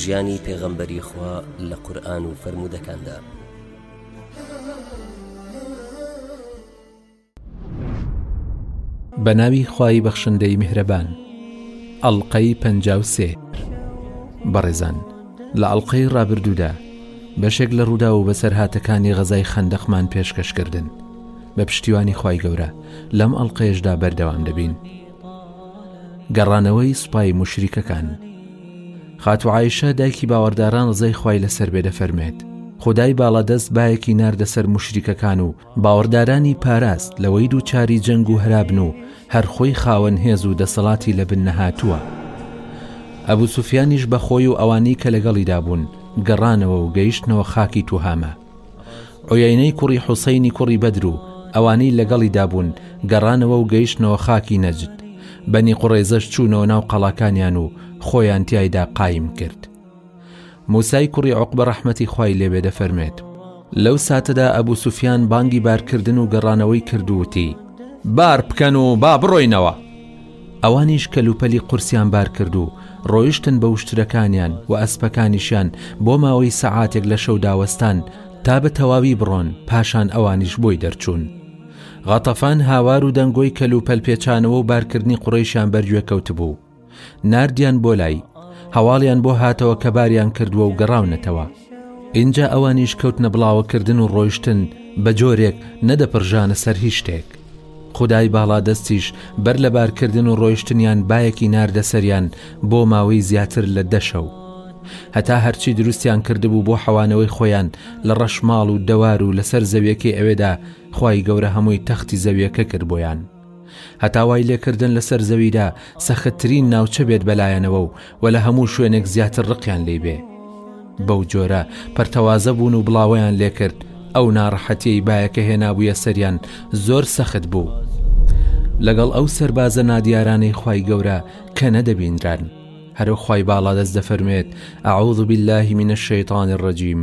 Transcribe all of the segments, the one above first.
ژیانی پێغەمبەری خوا لە قورئان و فەرموودەکاندا. بە ناوی خوای بەخشندەی میهرەبان ئەڵلقەی پەن سێ بەڕێزان لە ئەڵلقەی ڕابردوودا بەشێک لە ڕوودا و بەسەرهاتەکانی غەزای خەندەخمان پێشکەشکردن بە پشتیوانی خوای گەورە لەم ئەڵلقێشدا بەردەوام دەبین گەڕانەوەی سوپای موشریکەکان خاتو عیشە دایکی باوەڕداران ڕزای خی لەسەر بێ دەفەرمێت خدای باڵادەست باەکی ناردە سەر مشریکەکان و باوەڕدارانی پاراست لەوەی دوو چاری جەنگ و هەرابن و هەرخۆی خاوەن هێز و دەسەڵاتی لە بن نەهاتووە ئەبوو سوفیانیش بەخۆی و ئەوانەی کە لەگەڵیدا بوون گەڕانەوە و گەیشتنەوە خاکی توهامە عویەینەی کوڕی حوسەینی کوڕی بەدر و ئەوانەی لەگەڵیدا بوون گەڕانەوە و گەیشتنەوە خاکی نەجد، بەنی قوڕەیزەش چوونەوە ناو قەڵاکانیان و خۆیان تیایدا قایم کرد. موسای کوڕی عوقبە ڕەحمەتی خوای لێ بێ دەفەرموێت، لەو ساتەدا ئەبو سوفیان بانگی بارکردن و گەڕانەوەی کرد و وتی، بار بکەن و با بڕۆینەوە! ئەوانیش کەلوپەلی قورسیان بار کرد و ڕۆیشتن بە وشترەکانیان و ئەسپەکانیشیان بۆ ماوەی سەعاتێک لە شەودا وەستان تا بە تەواوی بڕۆن پاشان ئەوانیش بۆی دەرچوون غەتەفان هاوار و دەنگۆی کەلوپەل پێچانەوە و بارکردنی قڕیشیان بەرگوێ کەوتبوو ناردیان بۆ لای هەواڵیان بۆ هاتەوە کە باریان کردووە و گەڕاونەتەوە اینجا ئەوانیش کەوتنە بڵاوەکردن و ڕۆیشتن بە جۆرێک نەدەپڕژانە سەر هیچ شتێک خودای باڵادەستیش بەر لە بارکردن و ڕۆیشتنیان بایەکی ناردە سەریان بۆ ماوەی زیاتر لە دە شەو هەتا هەرچی دروستیان کردبوو بۆ حەوانەوەی خۆیان لە ڕەشماڵ و دەوار و لەسەر زەویەکەی ئەوێدا خوای گەورە هەمووی تەختی زەویەکە کرد بۆیان هەتا وای لێکردن لەسەر زەویدا سەختترین ناوچە بێت بەلایەنەوە و و لە هەموو شوێنێک زیاتر ڕقیان لێی بێ بەو جۆرە پەرتەوازە بوون و بڵاوەیان لێ کرد ئەو ناڕەحەتیەی بایەکە هێنابوویە سەریان زۆر سەخت بوو لەگەڵ ئەو سەربازە نادیارانەی خی گەورە کە نەدەبینران هەرو خی باڵا دەست دەفەرمێت ئەعوذ بالله من الشیطان الرجیم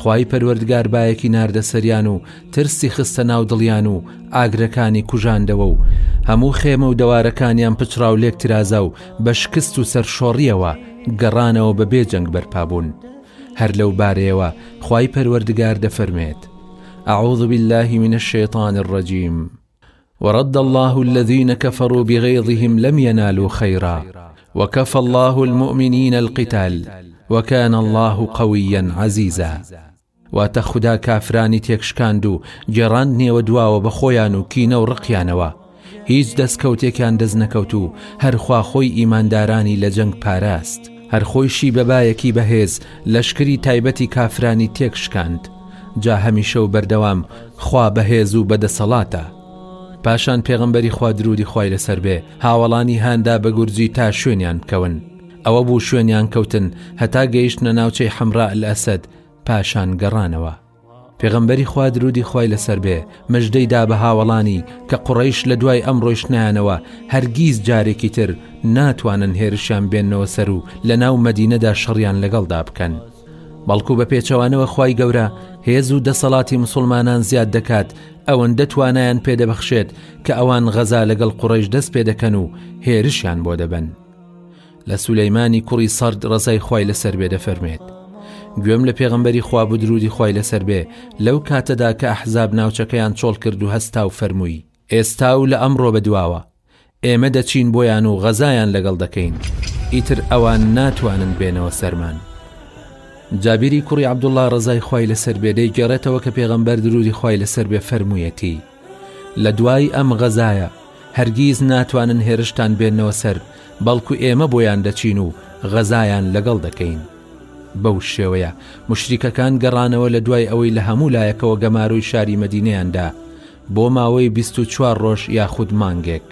خوای پەروەردگار بایەکی ناردە سەریان و ترسی خستە ناو دڵیان و ئاگرەکانی کوژاندەوە و هەموو خێمە و دەوارەکانیان پچڕا و لێک ترازا و بە شکست و سەرشۆڕیەوە گەڕانەوە بە بێ جەنگ بەرپابوون هەر لەو بارەیەوە خوای پەروەردگار دەفەرمێت أعوذ بالله من الشيطان الرجيم ورد اللە الذین کفروا بغیظهم لم ینالوا خیرا وکفی اللە المؤمنین القتال وکان اللە قویا عزیزا واتە خودا کافرانی تێکشکاند و گێڕاند نێوە دواوە بە خۆیان و کینە و ڕقیانەوە هیچ دەستکەوتێکیان دەست نەکەوت و هەرخوا خۆی ئیماندارانی لە جەنگ پاراست هەر خۆیشی بە بایەکی بەهێز لەشکری تایبەتی کافرانی تێک شکاند جا هەمیشە و بەردەوام خوا بەهێز و بەدەسەڵاتە پاشان پێغمبەری خوا درودی خوای لەسەر بێ هاوەڵانی هاندا بە گورجی تا شوێنیان بکەون ئەوە بوو شوێنیان کەوتن هەتا گەیشتنە ناوچەی حەمراء الاسد پاشان گەڕانەوە پێغەمبەری خوا درودی خوای لەسەر بێ مژدەی دا بە هاوەڵانی کە قوڕیش لە دوای ئەم ڕۆیشتنانەوە هەرگیز جارێکی تر ناتوانن هێرشیان بێنەوە سەر و لە ناو مەدینەدا شەڕیان لەگەڵدا بکەن بەڵکو بە پێچەوانەوە خی گەورە هێز و دەسەڵاتی مسلمانان زیاد دەکات ئەوەن دەتوانیان پێدەبخشێت کە ئەوان غەزا لەگەڵ قوڕیش دەست پێ دەکەن و هێرشیان بۆ دەبن. لە سولەیمانی کوڕی سەرد ڕزای خوای لەسەر بێ دەفەرمێت گوێم لە پێغمبەری خوا بدرودی خوای لەسەر بێ لەو کاتەدا کە ئەحزاب ناوچەکەیان چۆڵ کرد و هەستا و فەرمووی ئێستا و لە ئەمڕۆ بە دواوە ئێمە دەچین بۆیان و غەزایان لەگەڵ دەکەین ئیتر ئەوان ناتوانن بێنەوە سەرمان جابیری کوڕی عبدوڵا ڕزای خوای لەسەر بێدەی گەڕێتەوە کە پێغمبەر درودی خوای لەسەر بێ فەرموویەتی لە دوای ئەم غەزایە هەرگیز ناتوانن هێرشتان بێننەوە سەر، بەڵکو ئێمە بۆیان دەچین و غەزایان لەگەڵ دەکەین. بەو شێوەیە موشریکەکان گەڕانەوە لە دوای ئەوەی لە هەموو لایەکەوە گەمارۆی شاری مەدینەیان دا بۆ ماوەی بیست و چوار ڕۆژ یاخود مانگێک.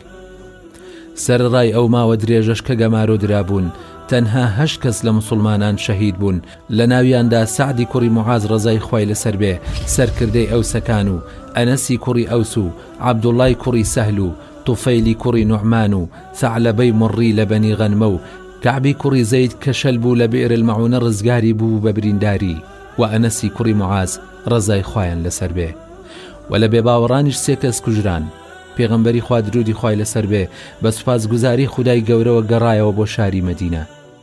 سەرەڕای ئەو ماوە درێژەش کە گەمارۆ درابوون، تەنها هەشت کەس لە موسڵمانان شەهید بوون، لەناویاندا سەعدی کوڕی موعاز ڕەزای خوای لەسەر بێ سەرکردەی ئەوسەکان و ئەنەسی کوڕی ئەوس و عەبدوڵڵای کوڕی سەهل و طوفەیلی کوڕی نوعمان و ثەعلەبەی موڕڕی لە بەنی غەنمە و کەعبی کوڕی زەید کە شەل بوو لە بئر المعونە ڕزگاری بوو بە برینداری و ئەنەسی کوڕی موعاز ڕەزای خوایان لەسەر بێ و لە بێباوەڕانیش سێ کەس کوژران. پێغەمبەری خوا درودی خوای لەسەر بێ بە سوپاسگوزاری خودای گەورەوە گەڕایەوە بۆ شاری مەدینە.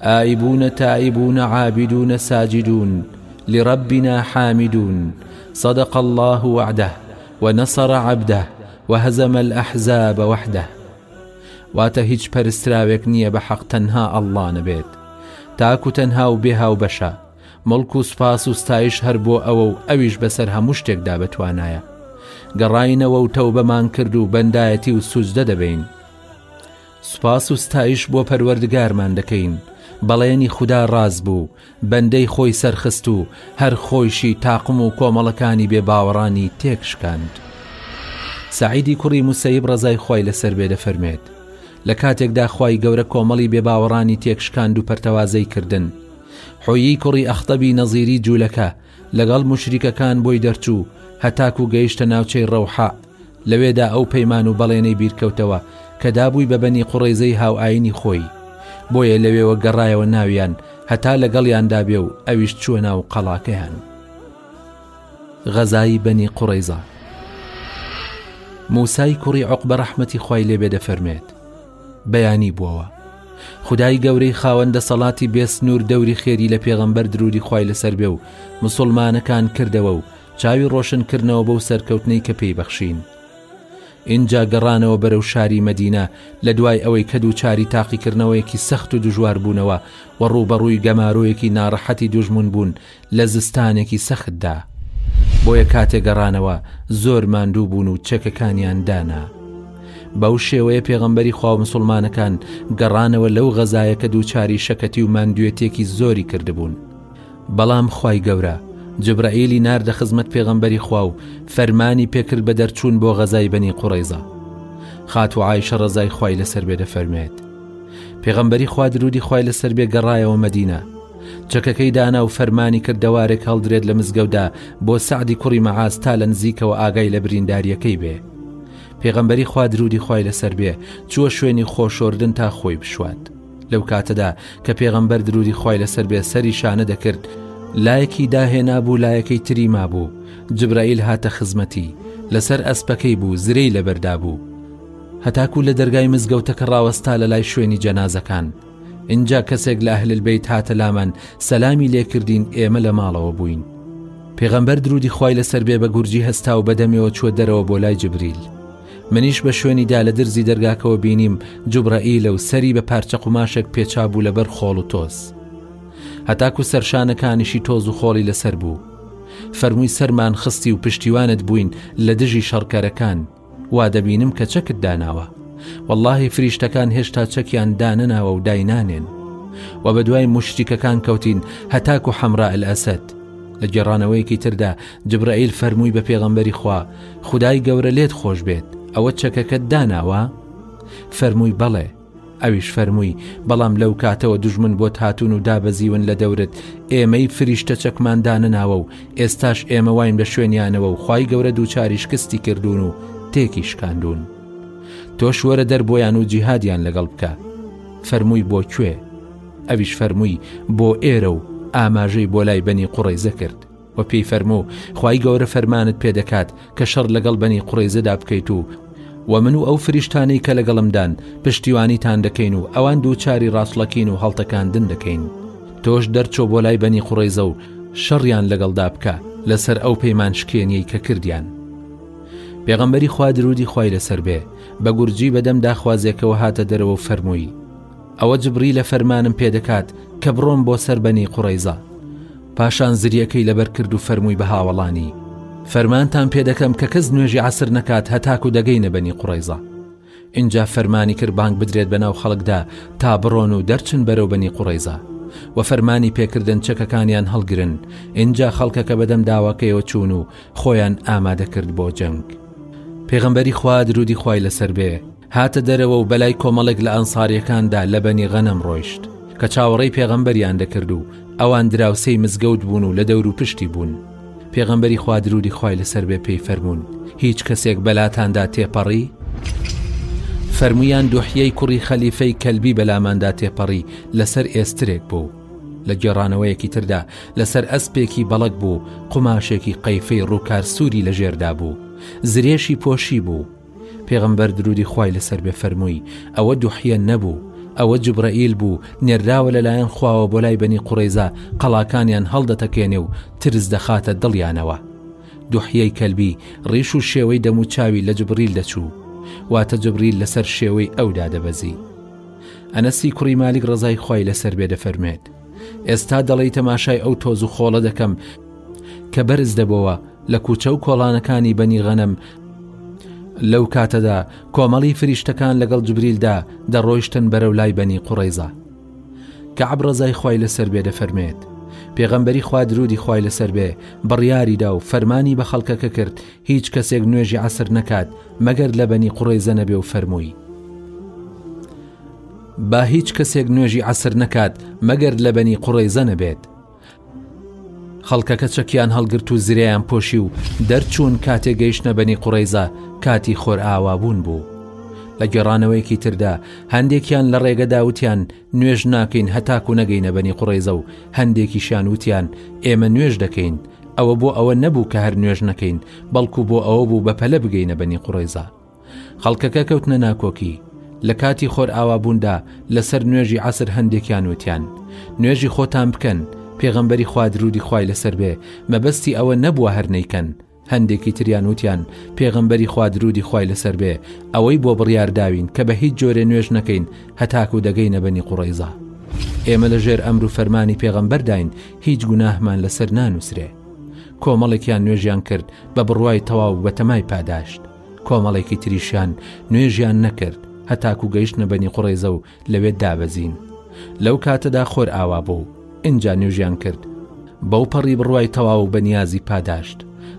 ئایبوون تائیبوون عابیدوون ساجیدوون لربینا حامیدوون صدق اللە وعدە ونصر عبدە وهزم الاحزاب وحدە واتە هیچ پەرستراوێک نییە بە حەق تەنها اللە نەبێت تاک و تەنها و بێ هاوبەشە مڵک و سوپاس و ستایش هەر بۆ ئەوە و ئەویش بەسەر هەموو شتێکدا بەتوانایە گەڕاینەوە و تەوبەمان کرد و بەندایەتی و سوجدە دەبین سوپاس و ستایش بۆ پەروەردگارمان دەکەین بەڵێنی خودا ڕاست بوو بەندەی خۆی سەرخست و هەر خۆیشی تاقم و کۆمەڵەکانی بێ باوەڕانی تێک شکاند سعیدی کوڕی موسەیب ڕزای خی لەسەر بێ دەفەرمێت لە کاتێکدا خی گەورە کۆمەڵی بێ باوەڕانی تێکشکاند و پەرتەوازەی کردن حۆیی کوڕی ئەختەبی نەزیری جوولەکە لەگەڵ موشریکەکان بۆی دەرچوو هەتاکو گەیشتە ناوچەی ڕەوحاء، لەوێدا ئەو پەیمان و بەڵێنەی بیرکەوتەوە کە دابووی بە بەنی قوڕەیزەی هاوئایینی خۆی، بۆیە لەوێوە گەڕایەوە ناویان هەتا لەگەڵیاندا بێ و ئەویش چووە ناو قەڵاکەیان. غەزای بەنی قوڕەیزە موسای کوڕی عوقبە ڕەحمەتی خوای لێ بێ دەفەرموێت، بەیانی بووەوە خودای گەورەی خاوەن دەسەڵاتی بێ سنوور دەوری خێری لە پێغەمبەر درودی خوای لەسەر بێ و مسلمانەکان کردەوە و چاوی ڕۆشن کردنەوە بەو سەرکەوتنەی کە پێی بەخشین اینجا گەڕانەوە بەرەو شاری مەدینە لە دوای ئەوەی کە دووچاری تاقیکردنەوەیەکی سەخت و دژوار بوونەوە و ڕووبەڕووی گەمارۆیەکی ناڕەحەتی دوژمن بوون لە زستانێکی سەختدا، بۆیە کاتێ گەڕانەوە زۆر ماندوو بوون و چەکەکانیان دانا. بەو شێوەیە پێغەمبەری خوا و مسوڵمانەکان گەڕانەوە لەو غەزایە کە دووچاری شەکەتی و ماندووێتیەکی زۆری کردبوون. بەڵام خوای گەورە جبرەئیلی ناردە خزمەت پێغەمبەری خوا و فەرمانی پێکرد بە دەرچوون بۆ غەزای بەنی قوڕەیزە. خاتوو عایشە ڕەزای خوای لەسەر بێ دەفەرموێت، پێغەمبەری خوا درودی خوای لەسەر بێ گەڕایەوە مەدینە، چەکەکەی دانا و فەرمانی کرد دەوارێک هەڵدرێت لە مزگەوتدا بۆ سەعدی کوڕی مەعاز تا لە نزیکەوە ئاگای لە بریندارییەکەی بێ پێغەمبەری خوا درودی خوای لەسەر بێ چووە شوێنی خۆشۆردن تا خۆی بشوات لەو کاتەدا کە پێغەمبەر درودی خوای لەسەر بێ سەری شانە دەکرد لایەکی داهێنا بوو لایەکەی تری مابوو جبرائیل هاتە خزمەتی لەسەر ئەسپەکەی بوو زرەی لەبەردا بوو هەتاکوو لە دەرگای مزگەوتەکە ڕاوەستا لە لای شوێنی جەنازەکان ئینجا کەسێک لە ئەهل البیت هاتە لامان سەلامی لێ کردین ئێمە لە ماڵەوە بووین پێغەمبەر درودی خوای لەسەر بێ بە گورجی هەستا و بەدەمەوە چووە دەرەوە بۆ لای جبریل منیش بە شوێنی دا لە درزی دەرگاکەوە بینیم جوبرەئیلە و سەری بە پارچە قوماشێک پێچا بوو لەبەر خۆڵ و تۆز هەتاکو سەرشانەکانیشی تۆز و خۆڵی لەسەر بوو فەرمووی سەرمان خستی و پشتیوانت بووین لە دژی شەڕکەرەکان وادەبینم کە چەکت داناوە واللهی فریشتەکان هێشتا چەکیان دانەناوە و داینانێن و بە دوای مشتیکەکان کەوتین هەتاک و حەمرا ئەسد لە گێڕانەوەیەکی تردا جبرائیل فەرمووی بە پێغەمبەری خوا خدای گەورە لێت خۆش بێت ئەوە چەکەکەت داناوە فەرمووی بەڵێ ئەویش فەرمووی، بەڵام لەو کاتەوە دوژمن بۆت هاتوون و دابەزیون لە دەورت، ئێمەی فریشتە چەکمان دانەناوە و ئێستاش ئێمە واین لە شوێنیانەوە و خوای گەورە دووچاری شکستی کردوون و تێکی شکاندوون. تۆش وەرە دەر بۆیان و جیهادیان لەگەڵ بکە. فەرمووی بۆ کوێ؟ ئەویش فەرمووی، بۆ ئێرە و ئاماژەی بۆ لای بەنی قوڕەیزە کرد. وە پێی فەرموو خوای گەورە فەرمانت پێ دەکات کە شەڕ لەگەڵ بەنی قوڕەیزەدا بکەیت و وە من و ئەو فریشتانەی کە لەگەڵمدان پشتیوانیتان دەکەین و ئەوان دووچاری ڕاستڵەکین و هەڵتەکاندن دەکەین تۆش دەرچۆ بۆ لای بەنی قوڕەیزە و شەڕیان لەگەڵدا بکە لەسەر ئەو پەیمان شکێنیەی کە کردیان پێغەمبەری خوا درودی خوای لەسەر بێ بە گورجی بەدەم داخوازێکەوە هاتە دەرەوە و فەرمووی ئەوە جبریلە فەرمانم پێ دەکات کە بڕۆم بۆ سەر بەنی قوڕەیزە پاشان زریەکەی لەبەر کرد و فەرمووی بە هاوەڵانی فەرمانتان پێ دەکەم کە کەس نوێژی عەسر نەکات هەتاکو دەگەینە بەنی قوڕەیزە ئینجا فەرمانی کرد بانگ بدرێت بە ناو خەڵکدا تا بڕۆن و دەرچن بەرەو بەنی قوڕەیزە و فەرمانی پێکردن چەکەکانیان هەڵگرن ئینجا خەڵکەکە بەدەم داواکەیەوە چوون و خۆیان ئامادە کرد بۆ جەنگ پێغەمبەری خوا درودی خوای لەسەر بێ هاتە دەرەوە و بەلای کۆمەڵێک لە ئەنساریەکاندا لە بەنی غەنەم ڕۆیشت کە چاوەڕێی پێغەمبەریان دەکرد و ئەوان دراوسێی مزگەوت بوون و لە دەور و پشتی بوون پێغەمبەری خوا درودی خوای لەسەر بێ پێی فەرمونون هیچ کەسێک بەلاتاندا تێپەڕی فەرمویان دۆحیەی کوڕی خەلیفەی کەلبی بەلاماندا تێپەڕی لەسەر ئێسترێک بوو لە گێڕانەوەیەکی تردا لەسەر ئەسپێکی بەڵک بوو قوماشێکی قەیفەی ڕووکار سووری لە ژێردا بوو زرێشی پۆشی بوو پێغەمبەر درودی خوای لەسەر بێ فەرمووی ئەوە دوحیە نەبوو ئەوە جوبرەئیل بوو نێرراوە لەلایەن خواوە بۆ لای بەنی قوڕەیزە قەڵاکانیان هەڵدەتەکێنێ و ترس دەخاتە دڵیانەوە دوحیەی کەلبی ڕیش و شێوەی دەم و چاوی لە جبریل دەچوو واتە جبریل لەسەر شێوەی ئەودا دەبەزی ئەنەسی کوڕی مالیک ڕزای خوای لەسەر بێ دەفەرمێت ئێستا دەڵی تەماشای ئەو تۆز و خۆڵە دەکەم کە بەرز دەبۆوە لە کوچە و کۆڵانەکانی بەنی غەنم لەو کاتەدا کۆمەڵی فریشتەکان لەگەڵ جبریلدا دەڕۆیشتن بەرەو لای بەنی قوڕیزا کە عبرەزای خی لەسەر بێ دەفەرمێت پێغەمبەری خوا درودی خی لەسەر بێ بڕیاریدا و فەرمانی بە خەڵکەکە کرد هیچ کەسێک نوێژی عسر نەکات مەگەر لە بەنی قوڕیزە نەبێ و فەرمووی با هیچ کەسێک نوێژی عسر نەکات مەگەر لە بەنی قوڕیزە نەبێت خەڵکەکە چەکیان هەڵگرت و زریان پۆشی و دەرچوون کاتێ گەیشتە بەنی قوڕیزە کاتی خۆرئاوابوون بوو لە گێڕانەوەیەکی تردا هەندێکیان لە ڕێگەدا وتیان نوێژ ناکەین هەتاکو نەگەینە بەنی قوڕیزە و هەندێکیشیان وتیان ئێمە نوێژ دەکەین ئەوە بۆ ئەوە نەبوو کە هەر نوێژ نەکەین بەڵکو بۆ ئەوە بوو بە پەلە بگەینە بەنی قوڕیزە خەڵکەکە کەوتنە ناکۆکی، لە کاتی خۆرئاوابووندا لەسەر نوێژی عەسر هەندێکیان وتیان، نوێژی خۆتان بکەن، پێغەمبەری خوا درودی خوای لەسەر بێ مەبەستی ئەوە نەبووە هەر نەیکەن، هەندێکی تریان وتیان، پێغەمبەری خوا درودی خوای لەسەر بێ ئەوەی بۆ بڕیار داوین کە بە هیچ جۆرێ نوێژ نەکەین هەتاکو دەگەینە بەنی قوڕەیزە. ئێمە لە ژێر ئەمر و فەرمانی پێغەمبەرداین هیچ گوناهمان لەسەر نانووسرێ. کۆمەڵێکیان نوێژیان کرد بە بڕوای تەواو و بە تەمای پاداشت. کۆمەڵێکی تریشیان نوێژیان نەکرد هەتاکو گەیشتنە بەنی قڕێزە و لەوێ دابەزین لەو کاتەدا خۆر ئاوا بوو ئینجا نوێژیان کرد بەو پەڕی بڕوای تەواو بە نیازی پاداشت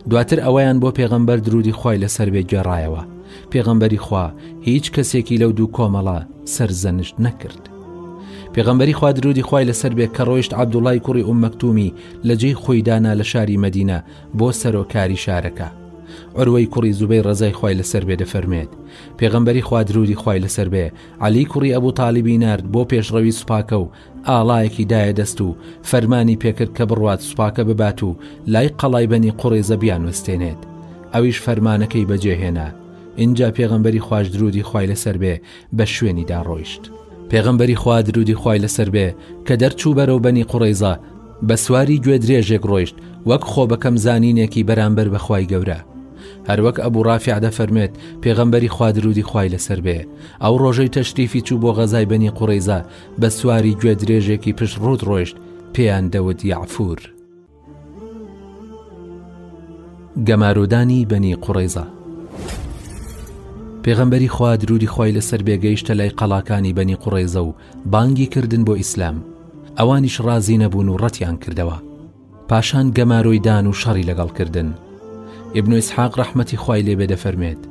دواتر ئەوەیان بۆ پێغەمبەر درودی خی لەسەر بێ گێڕایەوە پێغەمبەری خوا هیچ کەسێکی لەو دوو کۆمەڵە سەرزەنشت نەکرد پێغەمبەری خوا درودی خی لەسەر بێ کە ڕۆیشت عبدوڵای کوڕی ئومەکتومی لە جێی خۆیدانا لە شاری مەدینە بۆ سەرۆکاری شارەکە. عروەی کوڕی زوبەیر ڕەزای خوای لەسەر بێ دەفەرمێت، پێغەمبەری خوا دروودی خوای لەسەر بێ عەلی کوڕی ئەبو تالیبی نارد بۆ پێشڕەوی سوپاکە و ئاڵایەکی دایە دەست و فەرمانی پێکرد کە بڕوات سوپاکە ببات و لای قەڵای بەنی قوڕێزە بیانوەستێنێت ئەویش فەرمانەکەی بەجێهێنا ئینجا پێغەمبەری خوش درودی خوای لەسەر بێ بە شوێنیدا ڕۆیشت پێغەمبەری خوا درودی خوای لەسەر بێ کە دەرچوو بەرەو بەنی قوڕێزە بە سواری گوێدرێژێک ڕۆیشت وەک خۆ بە کەم زانینێکی بەرامبەر بە خوای گەورە هەروەک ئەبوو ڕافع دەفەرمێت پێغەمبەری خوادرودی خوای لەسەر بێ ئەو ڕۆژەی تەشریفی چوو بۆ غەزای بەنی قوڕیزە بە سواری گوێدرێژێکی پشت ڕوت ڕۆیشت پێیان دەوت یعفور گەمارۆدانی بەنی قوڕیزە پێغەمبەری خوا درودی خی لەسەر بێگەیشتە لای قەڵاکانی بەنی قوڕێزە و بانگی کردن بۆ ئیسلام ئەوانیش ڕازی نەبوون و ڕەتیان کردەوە پاشان گەمارۆی دان و شەڕی لەگەڵ کردن ابن و ئسحاق ڕەحمەتی خوای لێ بێ دەفەرمێت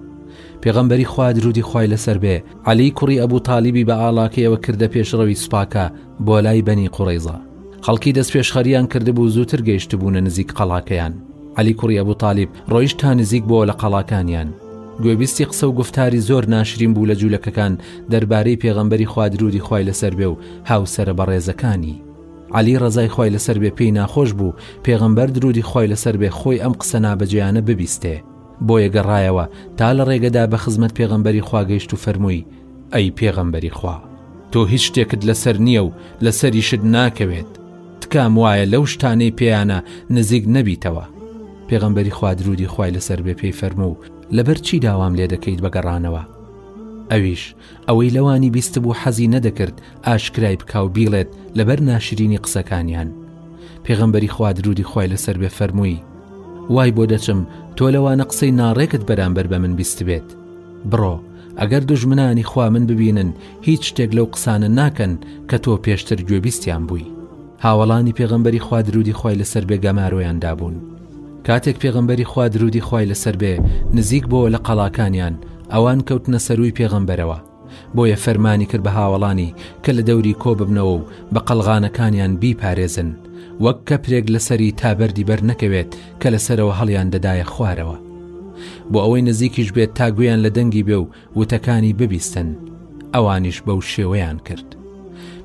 پێغەمبەری خوا درودی خوای لەسەر بێ عەلی کوڕی ئەبوو تاالبی بە ئاڵاکەیەوە کردە پێشڕەوی سوپاکە بۆ لای بەنی قوڕیزە خەڵکی دەستپێشخەرییان کردبوو زووتر گەیشتبوونە نزیک قەڵاکەیان عەلی کوڕی ئەبوو تالیب ڕۆیشت تا نزیک بۆ لە قەڵاکانیان گوێبیستی قسە و گفتاری زۆر ناشرین بوو لە جوولەکەکان دەربارەی پێغەمبەری خوا درودی خوای لەسەر بێ و هاوسرە بەڕێزەکانی علی ڕزای خی لەسەر بێ پێی ناخۆش بوو پێغەمبەر درودی خی لەسەر بێ خۆی ئەم قسە نابەجێیانە ببیستێ بۆیە گەڕایەوە تا لە ڕێگەدا بە خزمەت پێغەمبەری خواگەیشت و فەرمووی ئەی پێغەمبەری خوا تۆ هیچ شتێکت لەسەر نییە و لەسەریشت ناکەوێت تکام وایە لەو شتانەی پێیانە نزیک نەبیتەوە پێغەمبەری خوا درودی خوای لەسەر بێ پێی فەرموو و لەبەر چی داوام لێ دەکەیت بە گەڕانەوە ئەویش ئەوەی لەوانی بیست بوو حەزی نەدەکرد ئاشکرای بکاو بیڵێت لەبەر ناشرینی قسەکانیان پێغەمبەری خوا درودی خوای لەسەر بێ فەرمووی وای بۆ دەچم تۆ لەوانە قسەی ناڕێکت بەرامبەر بە من بیست بێت بڕۆ ئەگەر دوژمنانی خوا من ببینن هیچ شتێک لەو قسانە ناکەن کە تۆ پێشتر گوێبیستیان بووی هاوەڵانی پێغەمبەری خوا درودی خی لەسەر بێ گەمارۆیان دابوون کاتێک پێغەمبەری خوا درودی خی لەسەر بێ نزیک بۆ لە قەڵاکانیان ئەوان کەوتنە سەروی پێغەمبەرەوە بۆیە فەرمانی کرد بە هاوەڵانی کە لە دەوری کۆ ببنەوە و بە قەلغانەکانیان بیپارێزن وەک کەپرێک لەسەری تابەری بەر نەکەوێت کە لە سەرەوە هەڵیان دەدایە خوارەوە بۆ ئەوەی نزیکیش بێت تا گوێیان لە دەنگی بێ و وتەکانی ببیستن ئەوانیش بەو شێوەیان کرد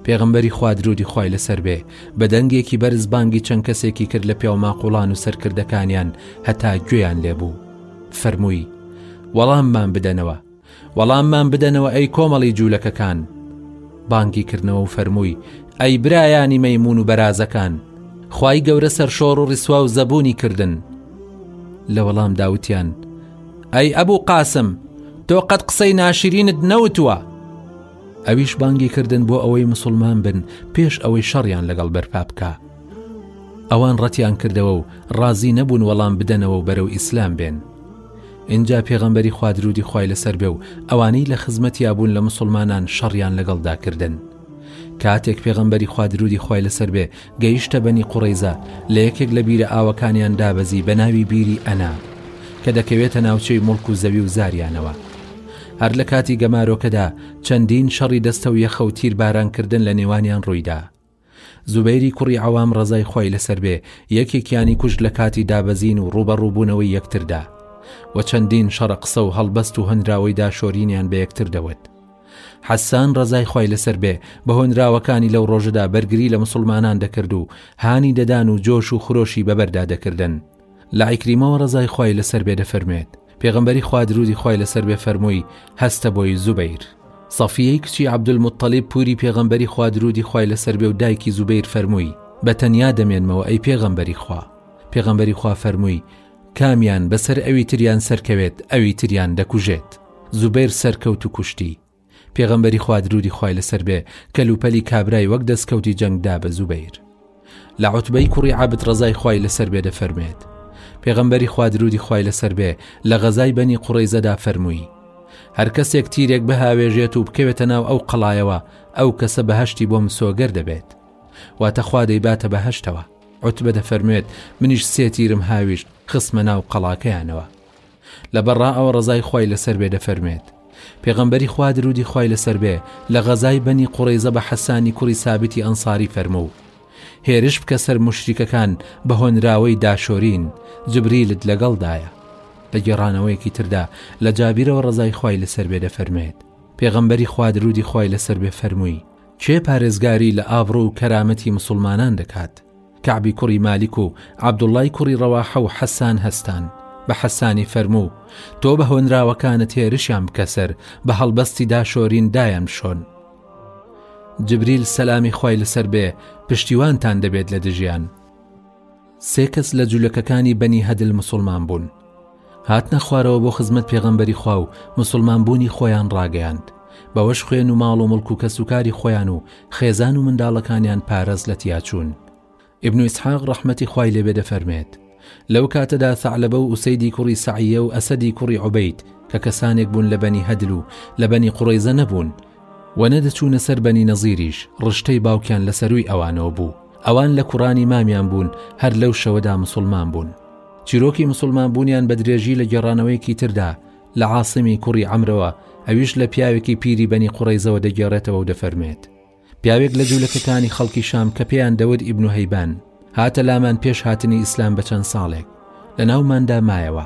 پێغمبەری خوادرودی خی لەسەر بێ بە دەنگێکی بەرز بانگی چەند کەسێکی کرد لە پیاو ماقۆڵان و سەرکردەکانیان هەتا گوێیان لێبوو فەرمووی وەڵاممان بدەنەوە وەڵاممان بدەنەوە ئەی کۆمەڵی جوولەکەکان. بانگی کردنەوە و فەرمووی، ئەی برایانی مەیموون و بەرازەکان، خوای گەورە سەرشۆڕ و ڕیسوا و زەبوونی کردن. لە وەڵامدا وتیان، ئەی ئەبوو قاسم! تۆ قەت قسەی ناشرینت نەوتووە! ئەویش بانگی کردن بۆ ئەوەی مسوڵمان بن پێش ئەوەی شەڕیان لەگەڵ بەرپا بکا. ئەوان ڕەتیان کردەوە و ڕازی نەبوون وەڵام بدەنەوە و بەرەو ئیسلام بێن. ئینجا پێغەمبەری خوا درودی خوای لەسەر بێ و ئەوانەی لە خزمەتیا بوون لە مسوڵمانان شەڕیان لەگەڵدا کردن کاتێک پێغەمبەری خوا درودی خوای لەسەر بێ گەیشتە بەنی قوڕیزە لە یەکێک لە بیرە ئاوەکانیان دابەزی بە ناوی بیری ئەنا کە دەکەوێتە ناوچەی مڵک و زەوی و زاریانەوە هەر لە کاتی گەمارۆکەدا چەندین شەڕی دەستە و یەخە و تیر بارانکردن لە نێوانیان ڕوویدا زوبەیری کوڕی عەوام ڕەزای خوای لەسەر بێ یەکێکیانی کوشت لە کاتی دابەزین و ڕووبەڕوو بوونەوەی یەکتردا وە چەندین شەڕە قسە و هەڵبەست و هۆنراوەی داشۆرینیان بە یەکتر دەوت حەسان ڕەزای خوای لەسەر بێ بە هۆنراوەکانی لەو ڕۆژەدا بەرگری لە مسوڵمانان دەکرد و هانی دەدان و جۆش و خرۆشی بەبەردا دەکردن لە عیکریمەوە ڕەزای خوای لەسەر بێ دەفەرموێت پێغەمبەری خوا درودی خوای لەسەر بێ فەرمووی هەستە بۆی زوبەیر سەفیەی کچی عەبدولموتەلیب پوری پێغەمبەری خوا درودی خوای لەسەر بێ و دایکی زوبەیر فەرمووی بە تەنیا دەمێنمەوە ئەی پێغەمبەری خوا پێغەمبەری خوا فەرمووی کامیان بەسەر ئەوی تریان سەرکەوێت ئەوی تریان دەکوژێت زوبەیر سەرکەوت و کوشتی پێغەمبەری خوا درودی خوای لەسەر بێ کەلوپەلی کابرای وەک دەستکەوتی جەنگ دا بە زوبەیر لە عوتبەی کوڕی عابد ڕەزای خوای لەسەر بێ دەفەرمێت پێغەمبەری خوا درودی خوای لەسەر بێ لە غەزای بەنی قوڕەیزەدا فەرمووی هەر کەسێک تیرێک بهاوێژێت و بکەوێتە ناو ئەو قەڵایەوە ئەو کەسە بەهشتی بۆ مسۆگەر دەبێت واتە خوا دەیباتە بەهشتەوە عوتبە دەفەرموێت منیش سێ تیرم هاویشت خسمە ناو قەڵاکەیانەوە لەبەڕائەوە ڕەزای خوای لەسەر بێ دەفەرموێت، پێغەمبەری خوا درودی خوای لەسەر بێ لە غەزای بەنی قوڕەیزە بە حەسانی کوڕی سابیتی ئەنساری فەرموو، هێرش بکە سەر موشریکەکان بە هۆنراوەی داشۆرین، جبریلت لەگەڵدایە. لە گێڕانەوەیەکی تردا لە جابیرەوە ڕەزای خوای لەسەر بێ دەفەرموێت، پێغەمبەری خوا درودی خوای لەسەر بێ فەرمووی، کێ پارێزگاری لە ئابڕو و کەرامەتی مسوڵمانان دەکات؟ کەعبی کوڕی مالیک و عەبدوڵڵای کوڕی ڕەواحە و حەسان هەستان، بە حەسانی فەرموو، تۆ بە هۆنراوەکانت هێرشیان بکە سەر، بە هەڵبەستی داشۆرین دایانبشۆن. جبریل سەلامی خوای لەسەر بێ پشتیوانتان دەبێت لە دژیان. سێ کەس لە جولەکەکانی بەنی هەدل موسڵمان بوون. هاتنە خوارەوە بۆ خزمەت پێغەمبەری خوا و مسوڵمان بوونی خۆیان ڕاگەیاند بەوەش خوێن و ماڵ و مڵک و کەسوکاری خۆیان و خێزان و منداڵەکانیان پارەز لە تیاچوون ابن اسحاق ڕەحمەتی خوای لێبێ دەفەرمێت لەو کاتەدا ثعلبە و ئوسەیدی کوڕی سعیە و ئەسەدی کوڕی عوبەید کە کەسانێک بوون لە بەنی هەدل و لە بەنی قوڕیزە نەبوون و نەدەچوونە سەر بەنی نەزیریش ڕشتەی باوکیان لە سەرووی ئەوانەوە بوو ئەوان لە کوڕانی مامیان بوون هەر لەو شەوەدا مسوڵمان بوون چیرۆکی مسوڵمان بوونیان بە درێژی لە گێڕانەوەیەکی تردا لە عاسمی کوڕی ئەمرەوە ئەویش لە پیاوێکی پیری بەنی قوڕەیزەوە دەگێڕێتەوە و دەفەرمێت پیاوێک لە جوولەکەکانی خەڵکی شام کە پێیان دەوت ئیبن و هەیبان هاتە لامان پێش هاتنی ئیسلام بە چەند ساڵێک لە ناوماندا مایەوە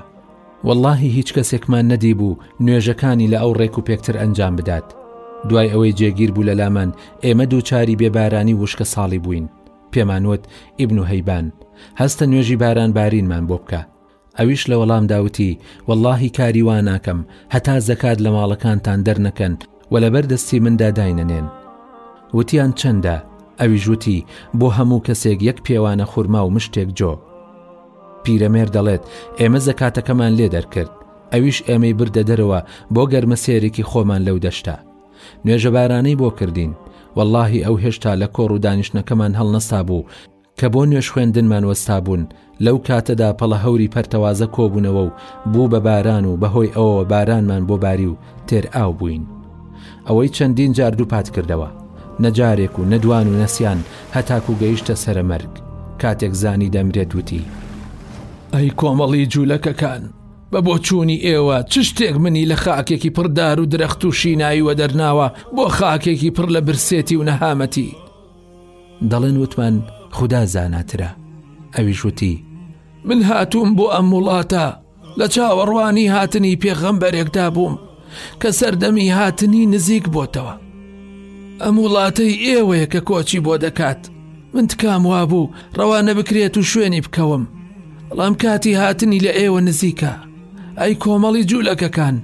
واللهی هیچ کەسێکمان نەدی بوو نوێژەکانی لە ئەو ڕێک و پێکتر ئەنجام بدات دوای ئەوەی جێگیر بوو لە لامان ئێمە دووچاری بێبارانی وشکە ساڵی بووین پێمان وت ئیبن و هەیبان هەستە نوێژی باران بارینمان بۆ بکە ئەویش لە وەڵام داوتی واللهی کاری وا ناکەم هەتا زەکات لە ماڵەکانتان دەرنەکەن و لەبەر دەستی مندا داینەنێن وتیان چەندە ئەوی ژووتی بۆ هەموو کەسێک یەک پێوانە خورما و مشتێک جۆ پیرەمێر دەڵێت ئێمە زەکاتەکەمان لێ دەرکرد ئەویش ئێمەی بردە دەرەوە بۆ گەرمەسێرێکی خۆمان لەو دەشتا نوێژە بارانەی بۆ کردین وەڵاهی ئەو هێشتا لە کۆڕ و دانیشتنەکەمان هەڵنەسابوو کە بۆ نوێژ خوێندنمان وەستابوون لەو کاتەدا پەڵە هەوری پەرتەوازە کۆبوونەوە و بوو بە باران و بەهۆی ئەوەوە بارانمان بۆ باری و تێر ئاو بووین ئەوەی چەندین جار دووپات کردەوە نەجارێک و نەدوان و نەسیان هەتاکو گەیشتە سرە مەرگ کاتێک زانی دەمرێت وتی ئەی کۆمەڵی جوولەکەکان بە بۆچوونی ئێوە چ شتێک منی لە خاکێکی پڕ دار و درەخت و شینایی وەدەرناوە بۆ خاکێکی پڕ لە برسێتی و نەهامەتی؟ دەڵێن وتمان خودا زاناترە ئەویش وتی من هاتووم بۆ ئەم وڵاتە لە چاوەڕوانی هاتنی پێغەمبەرێکدا بووم کە سەردەمی هاتنی نزیک بۆتەوە ئەم وڵاتەی ئێوەیە کە کۆچی بۆ دەکات من تکام وابوو ڕەوانە بکرێت و شوێنی بکەوم بەڵام کاتی هاتنی لە ئێوە نزیکە ئەی کۆمەڵی جوولەکەکان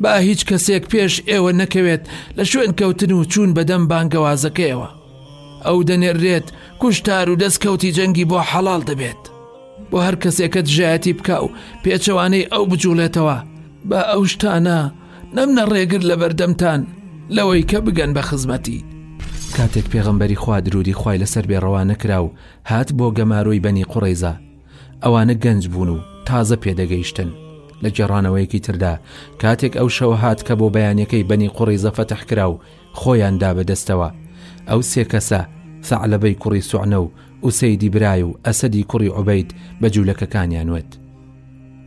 با هیچ کەسێک پێش ئێوە نەکەوێت لە شوێن کەوتن و چوون بەدەم بانگەوازەکەیەوە ئەو دەنێرێت کوشتار و دەستکەوتی جەنگی بۆ حەڵال دەبێت. بۆ هەر کەسێکە دژایەتی بکا و پێچەوانەی ئەو بجوڵێتەوە بە ئەو شتانە نەمنە ڕێگر لە بەردەمتان لەوەی کە بگەن بە خزمەتی کاتێک پێغەمبەری خوا درودی خوای لەسەر بێ ڕەوانە کرا و هات بۆ گەمارۆی بەنی قڕیزە ئەوانە گەنج بوون و تازە پێدەگەیشتن لە گێڕانەوەیەکی تردا کاتێک ئەو شەوە هات کە بۆ بەیانەکەی بەنی قڕیزە فەتح کرا و خۆیان دا بە دەستەوە. ئەو سێ کەسە، ثەعلەبەی کوڕی سوعنە و ئوسەیدی برای و ئەسەدی کوڕی عوبەید بە جوولەکەکانیان وت.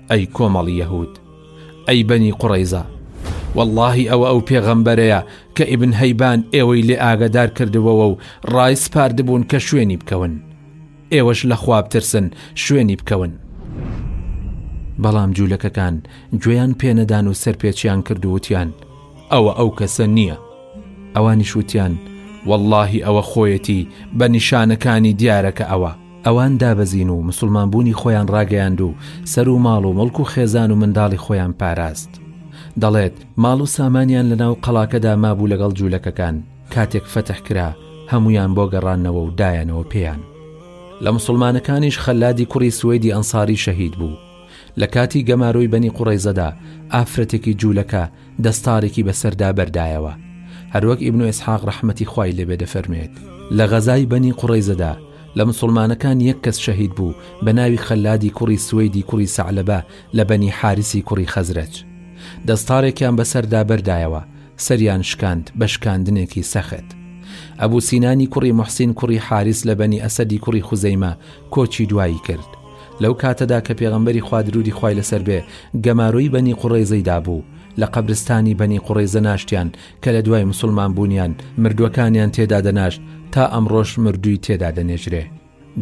ئەی کۆمەڵی یەهوود! ئەی بەنی قوڕەیزە! وەڵڵاهی ئەوە ئەو پێغەمبەرەیە کە ئیبن هەیبان ئێوەی لێ ئاگەدار کردبووەوە و ڕایسپاردبوون کە شوێنی بکەون. ئێوەش لە خوا بترسن شوێنی بکەون. بەڵام جوولەکەکان گوێیان پێ نەدان و سەرپێچیان کرد و وتیان، ئەوە ئەو کەسە نییە. ئەوانیش وتیان، وەڵڵاهی ئەوە خۆیەتی، بە نیشانەکانی دیارە کە ئەوە. ئەوان دابەزین و موسڵمانبوونی خۆیان ڕاگەیاند و سەر و ماڵ و موڵک و خێزان و منداڵی خۆیان پاراست. دەڵێت، ماڵ و سامانیان لەناو قەڵاکەدا مابوو لەگەڵ جوولەکەکان. کاتێک فەتح کرا هەموویان بۆ گەڕانەوە و دایەنەوە پێیان. لە موسڵمانەکانیش خەلادی کوڕی سوەیدی ئەنساری شەهید بوو. لە کاتی گەمارۆی بەنی قوڕەیزەدا ئافرەتێکی جوولەکە دەستاڕێکی بە سەردا بەردایەوە. هەروەک ئیبن ئیسحاق ڕەحمەتی خوای لێ بێ دەفەرموێت، لە غەزای بەنی قوڕەیزەدا لە موسڵمانەکان یەک کەس شەهید بوو بە ناوی خەلادی کوڕی سوەیدی کوڕی سەعلەبە لە بەنی حاریسی کوڕی خەزرەج. دەستاڕێکیان بە سەردا بەردایەوە سەریان شکاند بە شکاندنێکی سەخت. ئەبو سینانی کوڕی موحسین کوڕی حاریس لە بەنی ئەسەدی کوڕی خوزەیمە کۆچی دوایی کرد. لەو کاتەدا کە پێغەمبەری خوا درودی خوای لەسەر بێ گەمارۆی بەنی قوڕەیزەی دابوو، لە قەبرستانی بەنی قوڕەیزە ناشتیان کە لە دوای موسڵمان بوونیان مردووەکانیان تێدا دەناشت تا ئەمڕۆش مردووی تێدا دەنێژرێ.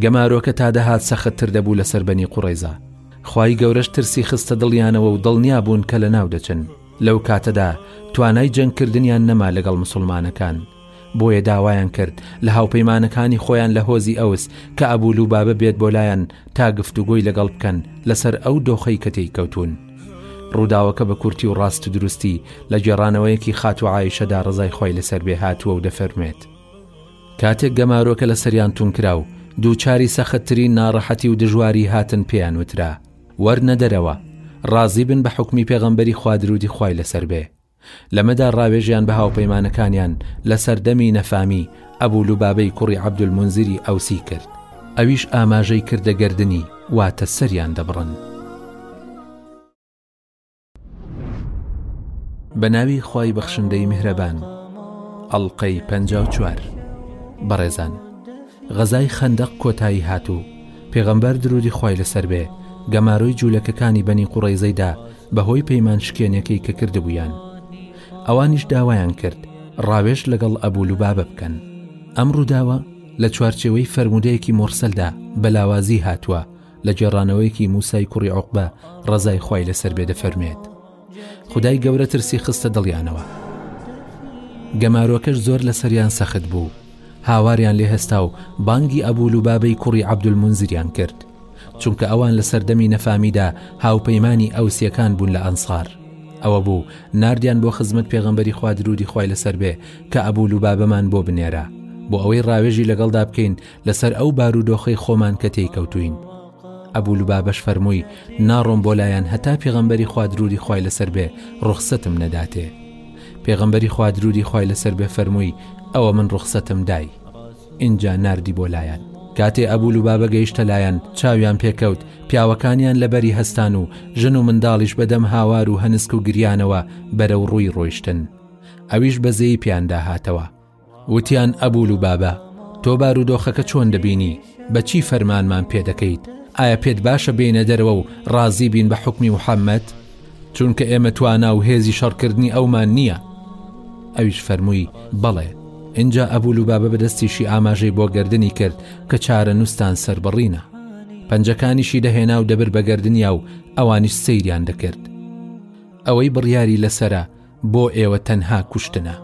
گەمارۆکە تا دەهات سەخت تر دەبوو لەسەر بەنی قوڕەیزا خوای گەورەش ترسی خستە دڵیانەوە و دڵنیا بوون کە لە ناو دەچن لەو کاتەدا توانای جەنگکردنیان نەما لەگەڵ مسلمانەکان بۆیە داوایان کرد لە هاوپەیمانەکانی خۆیان لە هۆزی ئەوس کە ئەبول و بابە بێت بۆ لایەن تا گفتوگۆی لەگەڵ بکەن لەسەر ئەو دۆخەی کە تێی کەوتون ڕووداوەکە بە کورتی و ڕاست و دروستی لە گێڕانەوەیەکی خاتو عیشەدا ڕزای خۆی لەسەر بێ هاتووە و دەفەرمێت کاتێک گەمارۆکە لەسەریان توند کرا و دووچاری سەختترین ناڕەحەتی و دژواری هاتن پێیان وترا، وەرنە دەرەوە، ڕازی بن بە حوکمی پێغەمبەری خوا درودی خوای لەسەر بێ. لەمەدا ڕاوێژیان بە هاوپەیمانەکانیان لە سەردەمی نەفامی، ئەبو لوبابەی کوڕی عەبدولمونزیری ئەوسی کرد. ئەویش ئاماژەی کردە گەردنی، واتە سەریان دەبڕن. بەناوی خوای بەخشندەی میهرەبان ئەڵلقەی پ چوار بەڕێزان غەزای خەندەق کۆتایی هات و پێغەمبەر درودی خوای لەسەر بێ گەمارۆی جوولەکەکانی بەنی قوڕەیزەیدا بەهۆی پەیمان شکێنەکەی کە کردبوویان ئەوانیش داوایان کرد ڕاوێش لەگەڵ ئەبوو لوبابە بکەن ئەم ڕووداوە لە چوارچێوەی فەرمودەیەکی مۆرسەلدا بەلاوازی هاتووە لە گێڕانەوەیەکی موسای کوڕی عقبە ڕەزای خی لەسەر بێ دەفەرمێت خدای گەورە ترسی خستە دڵیانەوە گەمارۆکەش زۆر لە سەریان سەخت بوو هاواریان لێ هەستا و بانگی ئەبول و بابەی کوڕی عبدول منزریان کرد چونکە ئەوان لە سەردەمی نەفامیدا هاوپەیمانانی ئەوسیەکان بوون لە ئەنسار ئەوە بوو نردیان بۆ خزمەت پێغەمبەری خوادرودی خی لەسەر بێ کە ئەبول و بابەمان بۆ بنێرە بۆ ئەوەی ڕاوێژی لەگەڵدا بکەین لەسەر ئەو بارودۆخەی خۆمان کە تێیکەوتوین ئەبوو لوبابەش فەرمووی ناڕۆم بۆ لایەن هەتا پێغەمبەری خوادرودی خی لەسەر بێ ڕوخسەتم نەداتێ پێغەمبەری خوادرودی خی لەسەر بێ فەرمووی ئەوە من ڕوخسەتم دای ئینجا نردی بۆ لایەن کاتێ ئەبوو لوبابە گەیشتە لایەن چاویان پێکەوت پیاوەکانیان لەبەری هەستان و ژن و منداڵیش بەدەم هاوار و هەنسک و گریانەوە بەرەو ڕووی ڕۆیشتن ئەویش بەزەیی پیاندا هاتەوە وتیان ئەبوو لوبابە تۆ بارودۆخەکە چۆن دەبینی بە چی فەرمانمان پێ دەکەیت ئایا پێت باشە بینە دەرەوە و ڕازی بین بە حکمی محەممەد چونکە ئێمە توانا و هێزی شەڕکردنی ئەومان نییە ئەویش فەرمووی بەڵێ اینجا ئەبوو لوبابە بەدەستیشی ئاماژەی بۆ گردردنی کرد کە چارە نووسان سربڕینە پەنجەکانیشی دەهێنا و دەبر بەگردنیا و ئەوانیش سەیریان دەکرد ئەوەی بڕیاری لەسرە بۆ ئێوە تەنها کوشتنە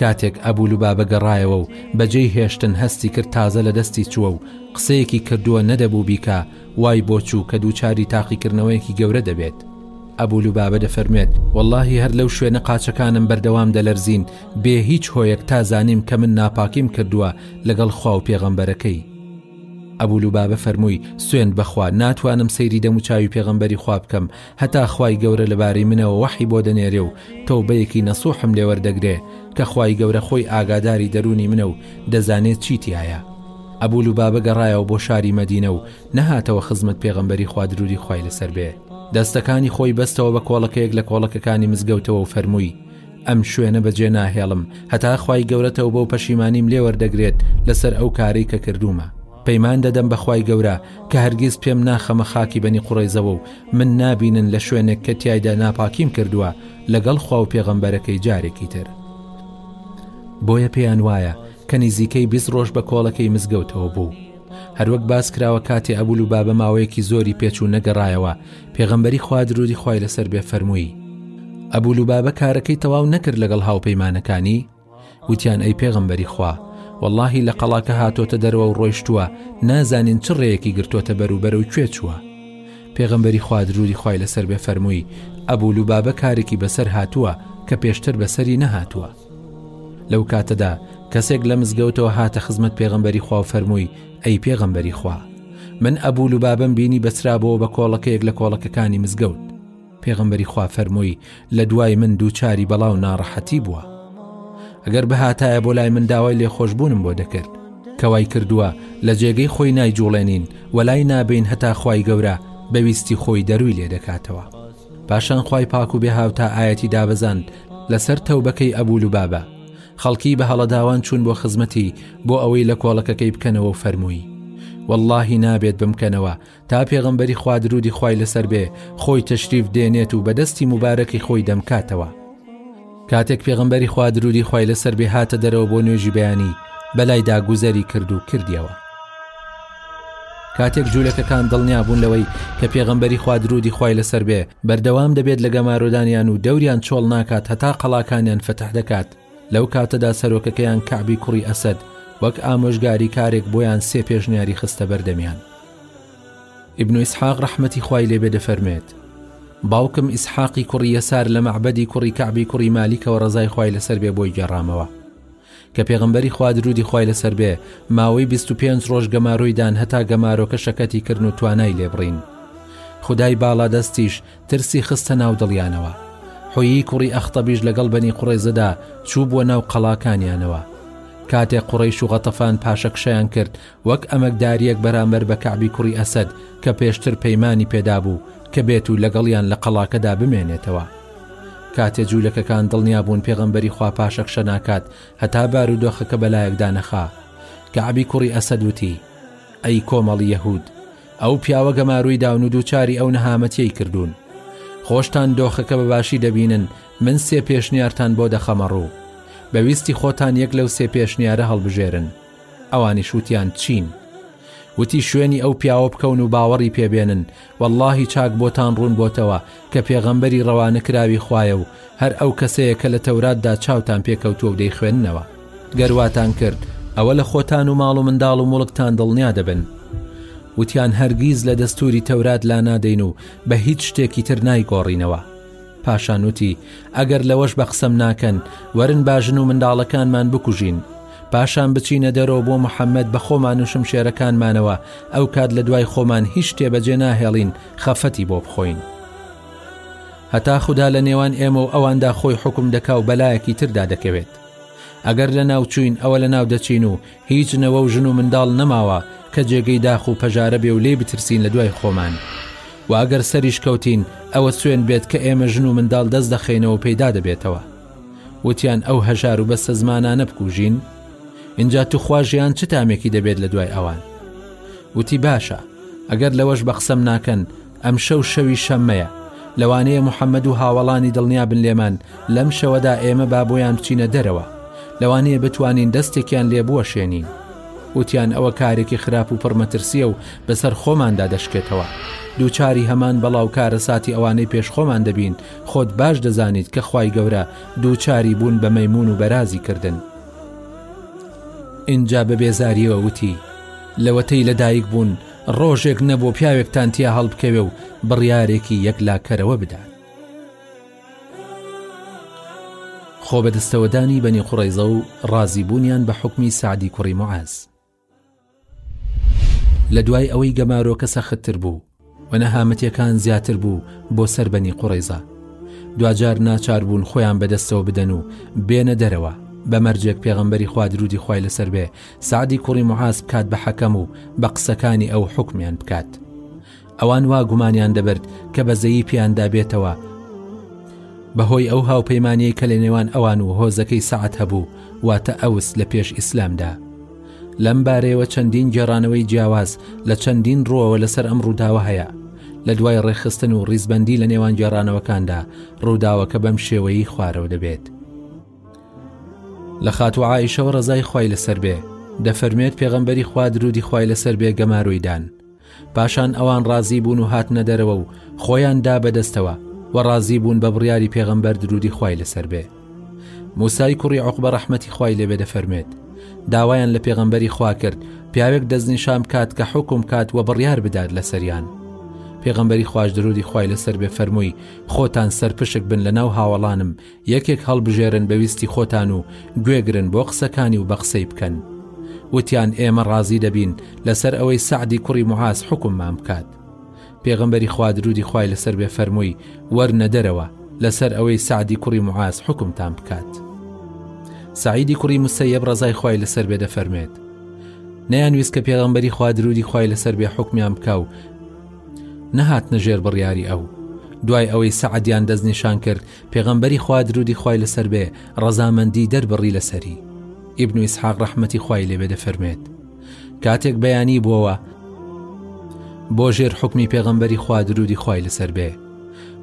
کاتێک ئەبوو لوبابە گەڕایەوە و بەجێی هێشتن هەستی کرد تازە لە دەستی چووە و قسەیەکی کردووە نەدەبوو بیکە وای بۆ چوو کە دووچاری تاقیکردنەوەیەکی گەورە دەبێت ئەبوو لوبابە دەفەرمێت واللهی هەر لەو شوێنە قاچەکانم بەردەوام دەلەرزین بێ هیچ هۆیەک تا زانیم کە من ناپاکیم کردووە لەگەڵ خوا و پێغەمبەرەکەی ئەبوو لوبابە فەرمووی سوێن بەخوا ناتوانم سەیری دەموچوی پێغەمبەری خوا بکەم هەتا خوای گەورە لەبارەی منەوە وەحی بۆ دەنێرێ و تەوبەیەکی نەسوحم لێ وەردەگرێ کە خوای گەورە خۆی ئاگاداری دەروونی منە و دەزانێ چی تیایە. ئەبو لوبابە گەڕایەوە بۆ شاری مەدینە و نەهاتەوە خزمەت پێغەمبەری خوا درودی خوای لەسەر بێ. دەستەکانی خۆی بەستەوە بە کۆڵەکەیەک لە کۆڵەکەکانی مزگەوتەوە و فەرمووی، ئەم شوێنە بەجێ ناهێڵم هەتا خوای گەورە تەوبە و پەشیمانیم لێ وەردەگرێت لەسەر ئەو کارەی کە کردوومە. پەیمان دەدەم بە خوای گەورە کە هەرگیز پێم ناخەمە خاکی بەنی قوڕەیزەوە و من نابینن لە شوێنێک کە تیایدا ناپاکیم کردووە لەگەڵ خوا و پێغەمبەرەکەی جارێکی تر بۆیە پێیان وایە کە نزیکەی بیست ڕۆژ بە کۆڵەکەی مزگەوتەوە بوو هەروەک باس کراوە کاتی ئەبول و بابە ماوەیەکی زۆری پێچوو نەگەڕایەوە پێغەمبەری خوا درودی خی لەسەر بێ فەرمووی ئەبول و بابە کارەکەی تەواو نەکرد لەگەڵ هاوپەیمانەکانی وتیان ئەی پێغەمبەری خوا وەڵاهی لە قەڵاکە هاتۆتە دەرەوە و ڕۆیشتووە نازانین چ ڕێیەکی گرتوۆتە بەر و بەرە و کوێ چووە پێغەمبەری خوادروری خی لەسەر بێ فەرمووی ئەبول و بابە کارێکی بەسەر هاتووە کە پێشتر بەسەری نەهاتووە لەو کاتەدا کەسێک لە مزگەوتەوە هاتە خزمەت پێغەمبەری خوا و فەرمووی ئەی پێغەمبەری خوا من ئەبول و بابم بینی بەسرابەوە بە کۆڵەکەیەک لە کۆڵەکەکانی مزگەوت پێغەمبەری خوا فەرمووی لە دوای من دووچاری بەڵا و ناڕەحەتی بووە ئەگەر بهاتایە بۆ لای من داوای لێخۆشببوونم بۆ دەکرد کەوای کردووە لە جێگەی خۆی نایجوڵێنین وەلای نابین هەتا خی گەورە بەویستی خۆی دەروی لێ دەکاتەوە پاشان خی پاک و بێ هاوتا ئاەتی دابەزان لەسەر تەوبەکەی ئەبول و بابە خەڵکی بە هەڵەداوان چوون بۆ خزمەتی بۆ ئەوەی لە کۆڵەکەکەی بکەنەوە و فەرمووی واللهی نابێت بمکەنەوە تا پێغەمبەری خوا درودی خوای لەسەر بێ خۆی تەشریف دێنێت و بەدەستی مبارەکی خۆی دەمکاتەوە کاتێک پێغمبەری خوا درودی خی لەسەر بێ هاتە دەرەوە بۆ نوێژی بەیانی بەلایدا گوزەری کرد و کردیەوە کاتێک جوولەکەکان دڵنیا بوون لەوەی کە پێغمبەری خوا درودی خی لەسەر بێ بەردەوام دەبێت لە گەمارۆدانیان و دەوران چۆڵ ناکات هەتا قەڵاکانیان فتح دەکات لەو کاتەدا سەرۆکەکەیان کەعبی کوڕی ئەسەد وەک ئامۆژگاری کارێک بۆیان سێ پێشنیاری خستە بەردەمیان ئیبن ئیسحاق ڕەحمەتی خوای لێبێ دەفەرمێت باوکم ئیسحاقی کوڕی یەسار لە مەعبەدی کوڕی کەعبی کوڕی مالیکەوە ڕزای خوای لەسەر بێ بۆی گەڕامەوە کە پێغمبەری خوا درودی خوای لەسەر بێ ماوەی 25 ڕۆژ گەمارۆیدان هەتا گەمارۆکە شەکەتی کردن و توانای لێبڕین خدای باڵا دەستیش ترسی خستە ناو دڵیانەوە. حویی کوڕی ئەخطەبیش لەگەڵ بەنی قوڕەیزەدا چووبووە ناو قەڵاکانیانەوە. کاتێک قوڕەیش و غەتەفان پاشەکشەیان کرد وەک ئەمەگدارییەک بەرامبەر بە کەعبی کوڕی ئەسەد کە پێشتر پەیمانی پێدابوو کە بێت و لەگەڵیان لە قەڵاکەدا بمێنێتەوە. کاتێ جوولەکەکان دڵنیا بوون پێغەمبەری خوا پاشەکشە ناکات هەتا بارودۆخەکە بەلایەکدا نەخا، کەعبی کوڕی ئەسەد وتی، ئەی کۆمەڵی یەهوود! ئەو پیاوە گەماروی داون و دووچاری ئەو نەهامەتیەی کردوون. خۆشتان دۆخەکە بە باشی دەبینن، من سێ پێشنیارتان بۆ دەخەمەڕوو. بە ویستی خۆتان یەک لەو سێ پێشنیارە هەڵبژێرن. ئەوانیش وتیان چین؟ وتی شوێنی ئەو پیاوە بکەون و باوەڕی پێبێنن، وەڵاهی چاک بۆتان ڕوون بۆتەوە، کە پێغەمبەری ڕەوانەکراوی خوایە و هەر ئەو کەسەیە کە لە تەوراتدا چاوتان پێ کەوتووە و دەیخوێننەوە، گەر واتان کرد ئەوە لە خۆتان و ماڵ و منداڵ و موڵکتان دڵنیا دەبن. وتیان هەرگیز لە دەستووری تەورات لا نادەین و بە هیچ شتێکی تر نایگۆڕینەوە. پاشان وتی ئەگەر لەوەش بە قسەم ناکەن، وەرن با ژن و منداڵەکانمان بکوژین، پاشان بچینە دەرەوە بۆ محەممەد بە خۆمان و شمشێرەکانمانەوە، ئەو کات لە دوای خۆمان هیچ شتێ بەجێ ناهێڵین، خەفەتی بۆ بخۆین هەتا خوددا لە نێوان ئێمە و ئەواندا خۆی حکم دەکا و بەلایەکی تردا دەکەوێت ئەگەر لە ناوچوین ئەوە لە ناو دەچین و هیچ نەوە و ژن و منداڵ نەماوە کە جێگەی داخ و پەژارە بێ و لێ بترسین لە دوای خۆمان و ئەگەر سەریش کەوتین ئەوە سوێن بێت کە ئێمە ژن و منداڵ دەست دەخەینەوە پەیدا دەبێتەوە وتیان ئەو هەژار و بەستە زمانانە بکوژین ئینجا توخوا ژیان چ تامێکی دەبێت لە دوای ئەوان وتی باشە ئەگەر لەوەش بە قسەم ناکەن ئەم شەو شەوی شەممەیە لەوانەیە محەممەد و هاوەڵانی دڵنیا بن لێمان لەم شەوەدا ئێمە با بۆیان بچینە دەرەوە لەوانەیە بتوانین دەستێکیان لێ بوەشێنین وتیان ئەوە کارێکی خراپ و پڕمەترسیە و بەسەر خۆماندا دەشکێتەوە دووچاری هەمان بەڵاو کارە ساتی ئەوانەی پێش خۆمان دەبین خۆت باش دەزانیت کە خوای گەورە دووچاری بوون بە مەیمون و بەرازی کردن ئینجا بە بێزاریەوە وتی لەوەتەی لەدایک بوون ڕۆژێک نەبوو پیاوێکتان تیا هەڵبکەوێ و بڕیارێکی یەکلاکەرەوە بدات خۆ بەدەستەوەدانی بەنی قوڕیزە و ڕازیبوونیان بە حکمی سعدی کوڕی معاز لە دوای ئەوەی گەمارۆکە سەختتر بوو و نەهامەتیەکان زیاتر بوو بۆ سەر بەنی قوڕەیزە دواجار ناچار بوون خۆیان بەدەستەوە بدەن و بێنە دەرەوە بە مەرجێک پێغەمبەری خوا درودی خوای لەسەر بێ سعدی کوڕی معاز بکات بە حەکەم و بە قسەکانی ئەو حکمیان بکات ئەوان وا گومانیان دەبرد کە بەزەیی پێیاندا بێتەوە بەهۆی ئەو هاوپەیمانەی کە لە نێوان ئەوان و هۆزەکەی سەعات هەبوو واتە ئەوس لە پێش ئیسلامدا لەم بارەیەوە چەندین گێڕانەوەی جیاواز لە چەندین ڕووەوە لەسەر ئەم ڕووداوە هەیە لە دوای ڕێخستن و ڕیزبندی لە نێوان گێڕانەوەکاندا ڕووداوەکە بەم شێوەیی خوارەوە دەبێت لە خاتو عیشەوە ڕزای خی لەسەر بێ دەفەرمێت پێغەمبەری خوا درودی خی لەسەر بێ گەمارۆیدان پاشان ئەوان ڕازی بوون و هاتنە دەرەوە و خۆیان دا بە دەستەوە و ڕازی بوون بە بڕیاری پێغەمبەر درودی خوای لەسەر بێ موسای کوڕی عقبە ڕەحمەتی خوای لێبێ دەفەرمێت داوایان لە پێغەمبەری خوا کرد پیاوێک دەستنیشان بکات کە حکم کات و بڕیار بدات لە سەریان پێغەمبەری خوش درودی خوای لەسەر بێ فەرمووی خۆتان سەرپشک بن لە ناو هاوەڵانم یەکێک هەڵبژێرن بە ویستی خۆتان و گوێگرن بۆ قسەکانی و بە قسەی بکەن. وتیان ئێمە ڕازی دەبین لەسەر ئەوەی سەعدی کوڕی معاز حوکممان بکات. پێغەمبەری خوا درودی خوای لەسەر بێ فەرمووی، وەرنە دەرەوە لەسەر ئەوەی سەعدی کوڕی معاز حوکمتان بکات. سەعیدی کوڕی مسەیەب ڕەزای خوای لەسەر بێ دەفەرمێت، نەیانویست کە پێغەمبەری خوا درودی خوای لەسەر بێ حوکمیان بکا و نەهاتنە ژێر بڕیاری ئەو. دوای ئەوەی سەعدیان دەستنیشان کرد پێغەمبەری خوا درودی خوای لەسەر بێ ڕەزامەندی دەربڕی لەسەری. ئیبن ئیسحاق ڕەحمەتی خوای لێبێ دەفەرمێت کاتێک بەیانی بووەوە بۆ ژێر حکمی پێغەمبەری خوا درودی خوای لەسەر بێ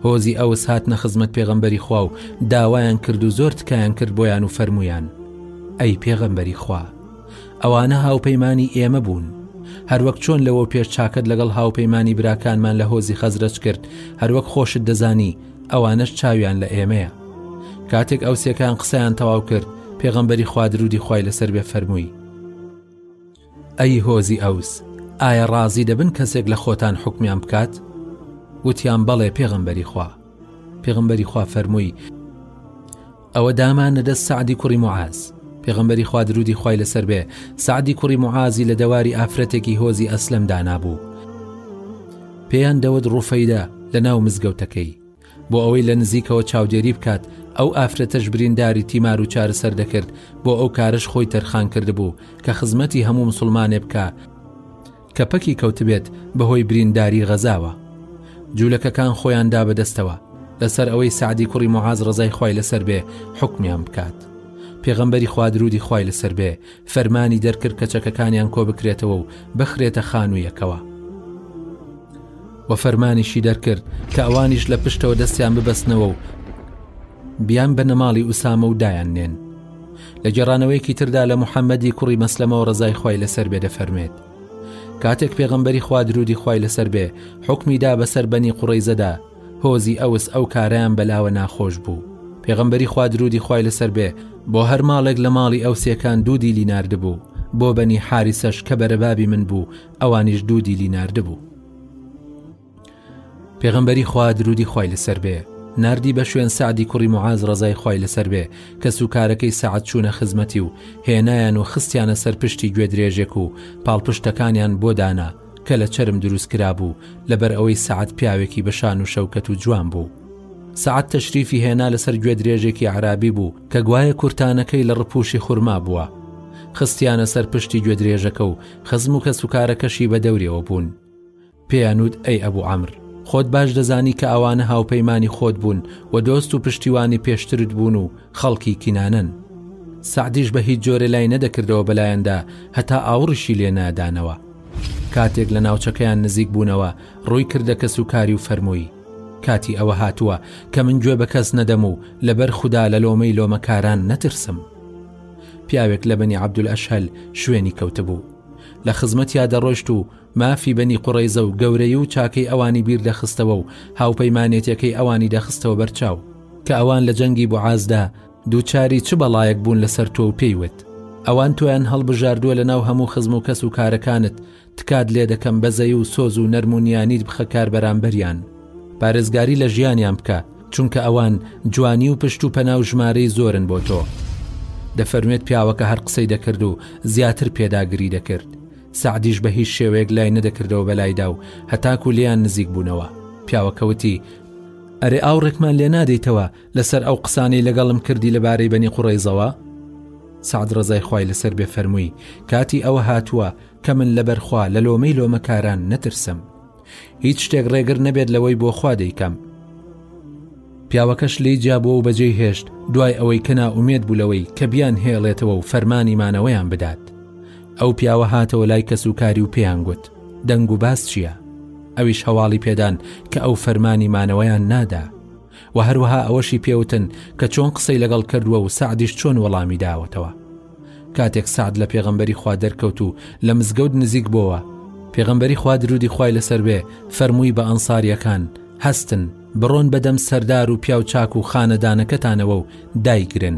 هۆزی ئەوس هاتنە خزمەت پێغەمبەری خوا و داوایان کرد و زۆر تکایان کرد بۆیان و فەرمویان ئەی پێغەمبەری خوا ئەوانە هاوپەیمانی ئێمە بوون هەروەک چۆن لەوە پێش چاکت لەگەڵ هاوپەیمانی براکانمان لە هۆزی خەزرەج کرد هەروەک خۆشت دەزانی ئەوانەش چاویان لە ئێمەیە کاتێک ئەو سێکان قسەیان تەواو کرد پێغەمبەری خوادرودی خی لەسەر بێ فەرمووی ئەی هۆزی ئەوس ئایا ڕازی دەبن کەسێک لە خۆتان حکمیان بکات وتیان بەڵێ پێغەمبەری خوا پێغمبەری خوا فەرمووی ئەوە دامانە دەست سەعدی کوڕی موعاز. پێغەمبەری خوا درودی خوای لەسەر بێ سەعدی کوڕی موعازی لە دەواری ئافرەتێکی هۆزی ئەسلەم دانابوو پێیان دەوت ڕوفەیدە لە ناو مزگەوتەکەی بۆ ئەوەی لە نزیکەوە چاودێری بکات ئەو ئافرەتەش برینداری تیمار و چارەسەر دەکرد بۆ ئەو کارش خۆی تەرخان کردبوو کە خزمەتی هەموو مسلمانێ بکە کە پەکی کەوتبێت بەهۆی برینداری غەزاوە جولەکەکان خۆیان دا بەدەستەوە لەسەر ئەوەی سعدی کوڕی معاز ڕزای خوای لەسەر بێ حکمیان بکات پێغەمبەری خوادرودی خوای لەسەر بێ فەرمانی دەرکرد کە چەکەکانیان کۆ بکرێتەوە و بخرێتە خانوویەکەوە و فەرمانیشی دەرکرد کە ئەوانیش لە پشتەوە دەستیان ببەستنەوە و بیان بە نەماڵی ئوسامە و دایان نێن لە گێڕانەوەیەکی تردا لە محەممەدی کوڕی مەسلەمەوە ڕزای خی لەسەر بێ دەفەرمێت کاتێک پێغمبەری خوا درودی خی لەسەر بێ حکمی دا بەسەر بەنی قوڕی زەدا هۆزی ئەوس ئەو کاریان بەلاوە ناخۆش بوو پێغمبەری خوا درودی خی لەسەر بێ بۆ هەر ماڵێک لە ماڵی ئەو سێکان دوو دیلی نردبوو بۆ بەنی حاریسەش کە بەرەبابی من بوو ئەوانیش دوو دیلی نردبوو پێغەمبەری خوا درودی خوای لەسەر بێ ناردی بە شوێن سعدی کوڕی معاز ڕزای خوای لەسەر بێ کە سوکارەکەی سعد چوونە خزمەتی و هێنایان و خستیانە سەر پشتی گوێ درێژێک و پاڵپشتەکانیان بۆ دانا کە لە چرم دروست کرابوو لەبەر ئەوەی سعد پیاوێکی بەشان و شەوکەت و جوان بوو سعد تەشریفی هێنا لەسەر گوێ درێژێکی عرابی بوو کە گوایە کورتانەکەی لە ڕپوشی خورما بووە خستیانە سەر پشتی گوێ درێژەکە و خزم و کە سوکارەکەشی بە دەورەوە بوون پێیان وت ئەی ئەبوو عەمر خۆت باش دەزانی کە ئەوانە هاوپەیمانی خۆت بوون و دۆست و پشتیوانی پێشترت بوون و خەڵکی کینانەن سەعدیش بە هیچ جۆرە لای نەدەکردەوە بەلایەندا هەتا ئاوڕیشی لێ نادانەوە کاتێک لە ناوچەکەیان نزیک بوونەوە ڕووی کردە کەس و کاری و فەرمووی کاتی ئەوە هاتووە کە من گوێ بە کەس نەدەم و لەبەر خوددا لە لۆمەی لۆمەکاران نەترسم پیاوێک لە بەنی عبدول ئەشهل شوێنی کەوتبوو لە خزمەتیا دەڕۆشت و مافی بەنی قوڕەیزە و گەورەیی و چاکەی ئەوانی بیر دەخستەوە و هاوپەیمانێتیەکەی ئەوانی دەخستەوە بەر چاو کە ئەوان لە جەنگی بوعازدا دووچاری چ بەڵایەک بوون لەسەر تۆ و پێی وت ئەوان تۆیان هەڵبژاردووە لە ناو هەموو خزم و کەس و کارەکانت تکات لێ دەکەم بەزەی و سۆز و نەرمونیانیت بخە کار بەرامبەریان پارێزگاری لە ژیانیان بکە چونکە ئەوان جوانی و پشت و پەنا و ژمارەی زۆرن بۆ تۆ دەفەرموێت پیاوەکە هەر قسەی دەکرد و زیاتر پێداگری دەکرد سەعدیش بە هیچ شێوەیەک لای نەدەکردەوە بەلایدا و هەتاکو لێیان نزیک بوونەوە پیاوەکە وتی، ئەرێ ئاوڕێکمان لێ نادەیتەوە لەسەر ئەو قسانەی لەگەڵم کردی لەبارەی بەنی قوڕەیزەوە؟ سەعد ڕەزای خوای لەسەر بێ فەرمووی، کاتی ئەوە هاتووە کە من لەبەرخوا لە لۆمەی لۆمەکاران نەترسم. هیچ شتێک ڕێگر نەبێت لەوەی بۆ خوا دەیکەم پیاوەکەش لی جیابووە و بەجێی هێشت دوای ئەوەی کە ناومێت بوو لەوەی کە بیان هێڵێتەوە و فەرمانی مانەوەیان بدات ئەو پیاوە هاتەوە لای کەس و کاری و پێیان گوت دەنگ و باس چییە؟ ئەویش هەواڵی پێدان کە ئەو فەرمانی مانەوەیان نادا و هەروەها ئەوەشی پێوتن کە چۆن قسەی لەگەڵ کردووە و سعدیش چۆن وەڵامی داوەتەوە کاتێک سەعد لە پێغەمبەری خوا دەرکەوت و لە مزگەوت نزیک بۆوە پێغەمبەری خوا درودی خوای لەسەر بێ فەرمووی بە ئەنساریەکان هەستن بڕۆن بەدەم سەردار و پیاو چاک و خانەدانەکەتانەوە و دایگرن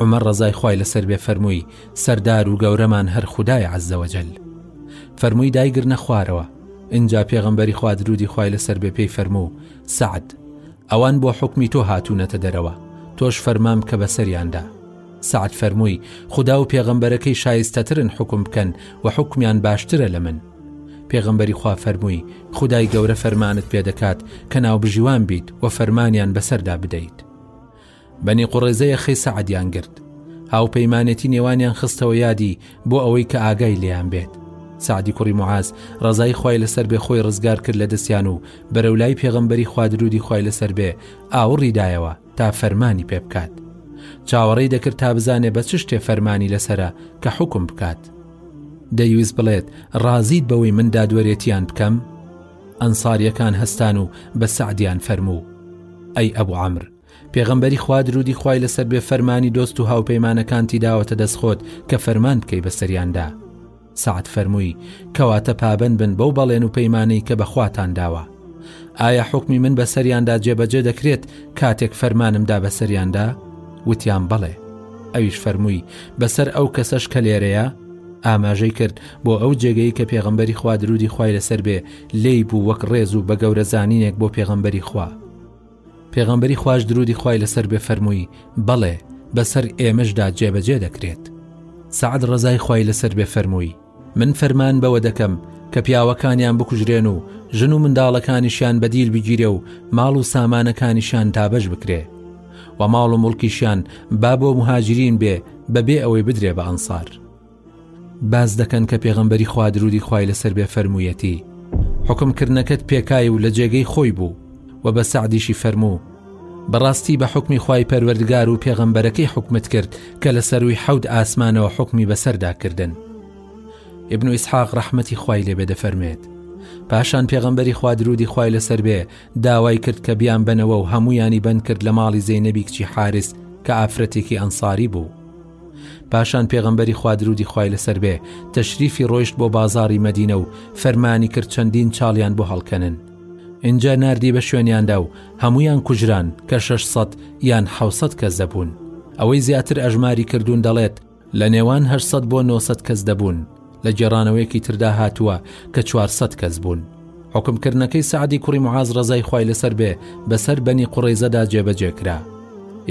عمر ڕزای خوای لەسەر بێ فەرمووی سەردار و گەورەمان هەر خودای عزەوەجل فەرمووی دایگرنە خوارەوە اینجا پێغەمبەری خوا درودی خوای لەسەر بێ پێی فەرموو سعد ئەوان بۆ حکمی تۆ هاتوونەتە دەرەوە تۆش فەرمان کە بەسەریاندا سەعد فەرمووی، خودا و پێغەمبەرەکەی شایستەترن حوکم بکەن و حوکمیان باشترە لە من. پێغەمبەری خوا فەرمووی، خودای گەورە فەرمانت پێ دەکات کە ناوبژیوان بیت و فەرمانیان بەسەردا بدەیت. بەنی قوڕێزەیە خەی سەعدیان گرت. هاوپەیمانێتی نێوانیان خستەوە یادی بۆ ئەوەی کە ئاگای لێیان بێت. سعدی کوڕی معاز ڕزای خی لەسەر بێ خۆی ڕزگار کرد لە دەستیان و بەرەولای پێغمبەری خوادرودی خی لەسەر بێ ئاوڕیدایەوە تا فەرمانی پێ بکات چاوەڕێی دەکرد تا بزانێ بە چ شتێ فەرمانی لەسرە کە حکم بکات دەیویست بڵێت ڕازیت بەوەی من دادوەرێتیان بکەم ئەنساریەکان هەستان و بە سەعدیان فەرموو ئەی ئەبوو عمر پێغەمبەری خوا درودی خوای لەسەر بێ فەرمانی دۆست و هاوپەیمانەکانتی داوەتە دەستخۆت کە فەرمان بکەی بەسەریاندا سەعد فەرمووی، کەواتە پابەند بن بەو بەڵێن و پەیمانەی کە بە خواتان داوە. ئایا حوکمی من بەسەریاندا جێبەجێ دەکرێت کاتێک فەرمانم دا بەسەریاندا؟ وتیان، بەڵێ. ئەویش فەرمووی، بەسەر ئەو کەسەش کە لێرەیە؟ ئاماژەی کرد بۆ ئەو جێگەی کە پێغەمبەری خوا درودی خوای لەسەر بێ لێی بوو وەک ڕێز و بە گەورەزانینێک بۆ پێغەمبەری خوا. پێغەمبەری خواش درودی خوای لەسەر بێ فەرمووی بەڵێ بەسەر ئێمەشدا جێبەجێ دەکرێت سعد ڕزای خوای لەسەر بێ فەرمووی من فەرمان بەوە دەکەم کە پیاوەکانیان بکوژرێن و ژن و منداڵەکانیشیان بەدیل بگیرێ و ماڵ و سامانەکانیشان دابش بکرێ و ماڵ و مڵکیشیان با بۆ مهاجرین بێ بەبێ ئەوەی بدرێ بە ئەنسار باس دەکەن کە پێغەمبەری خوا درودی خوای لەسەر بێ فەرموویەتی حکمکردنەکەت پێکای و لە جێگەی خۆی بوو و بە سعدیشی فەرموو بەڕاستی بە حکمی خی پەروەردگار و پێغەمبەرەکەی حکومت کرد کە لە سەروی حەود ئاسمانەوە حکمی بەسەرداکردن ابن و ئیسحاق ڕەحمەتی خی لێ بێ دەفەرمێت پاشان پێغەمبەری خوا درودی خی لەسەر بێ داوای کرد کە بیان بنەوە و هەمویانی بند کرد لە ماڵی زەینەبی کچی حارست کە ئافرەتێکی ئەنساری بوو پاشان پێغەمبەری خوا درودی خوای لەسەر بێ تەشریفی ڕۆیشت بۆ بازاری مەدینە و فەرمانی کرد چەندین چاڵیان بۆ هەڵکەنن ئینجا نردی بە شوێنیاندا و هەمویان کوژران کە 600 یان 600 کەس دەبوون ئەوەی زیاتر ئەژماری کردوون دەڵێت لە نێوان 800 بۆ 900 کەس دەبوون لە گێڕانەوەیەکی تردا هاتووە کە چوارسەد کەس بوون حکمکردنەکەی سعدی کوڕی معاز ڕزای خی لەسەر بێ بەسەر بەنی قڕێزەدا جێبەجێ کرا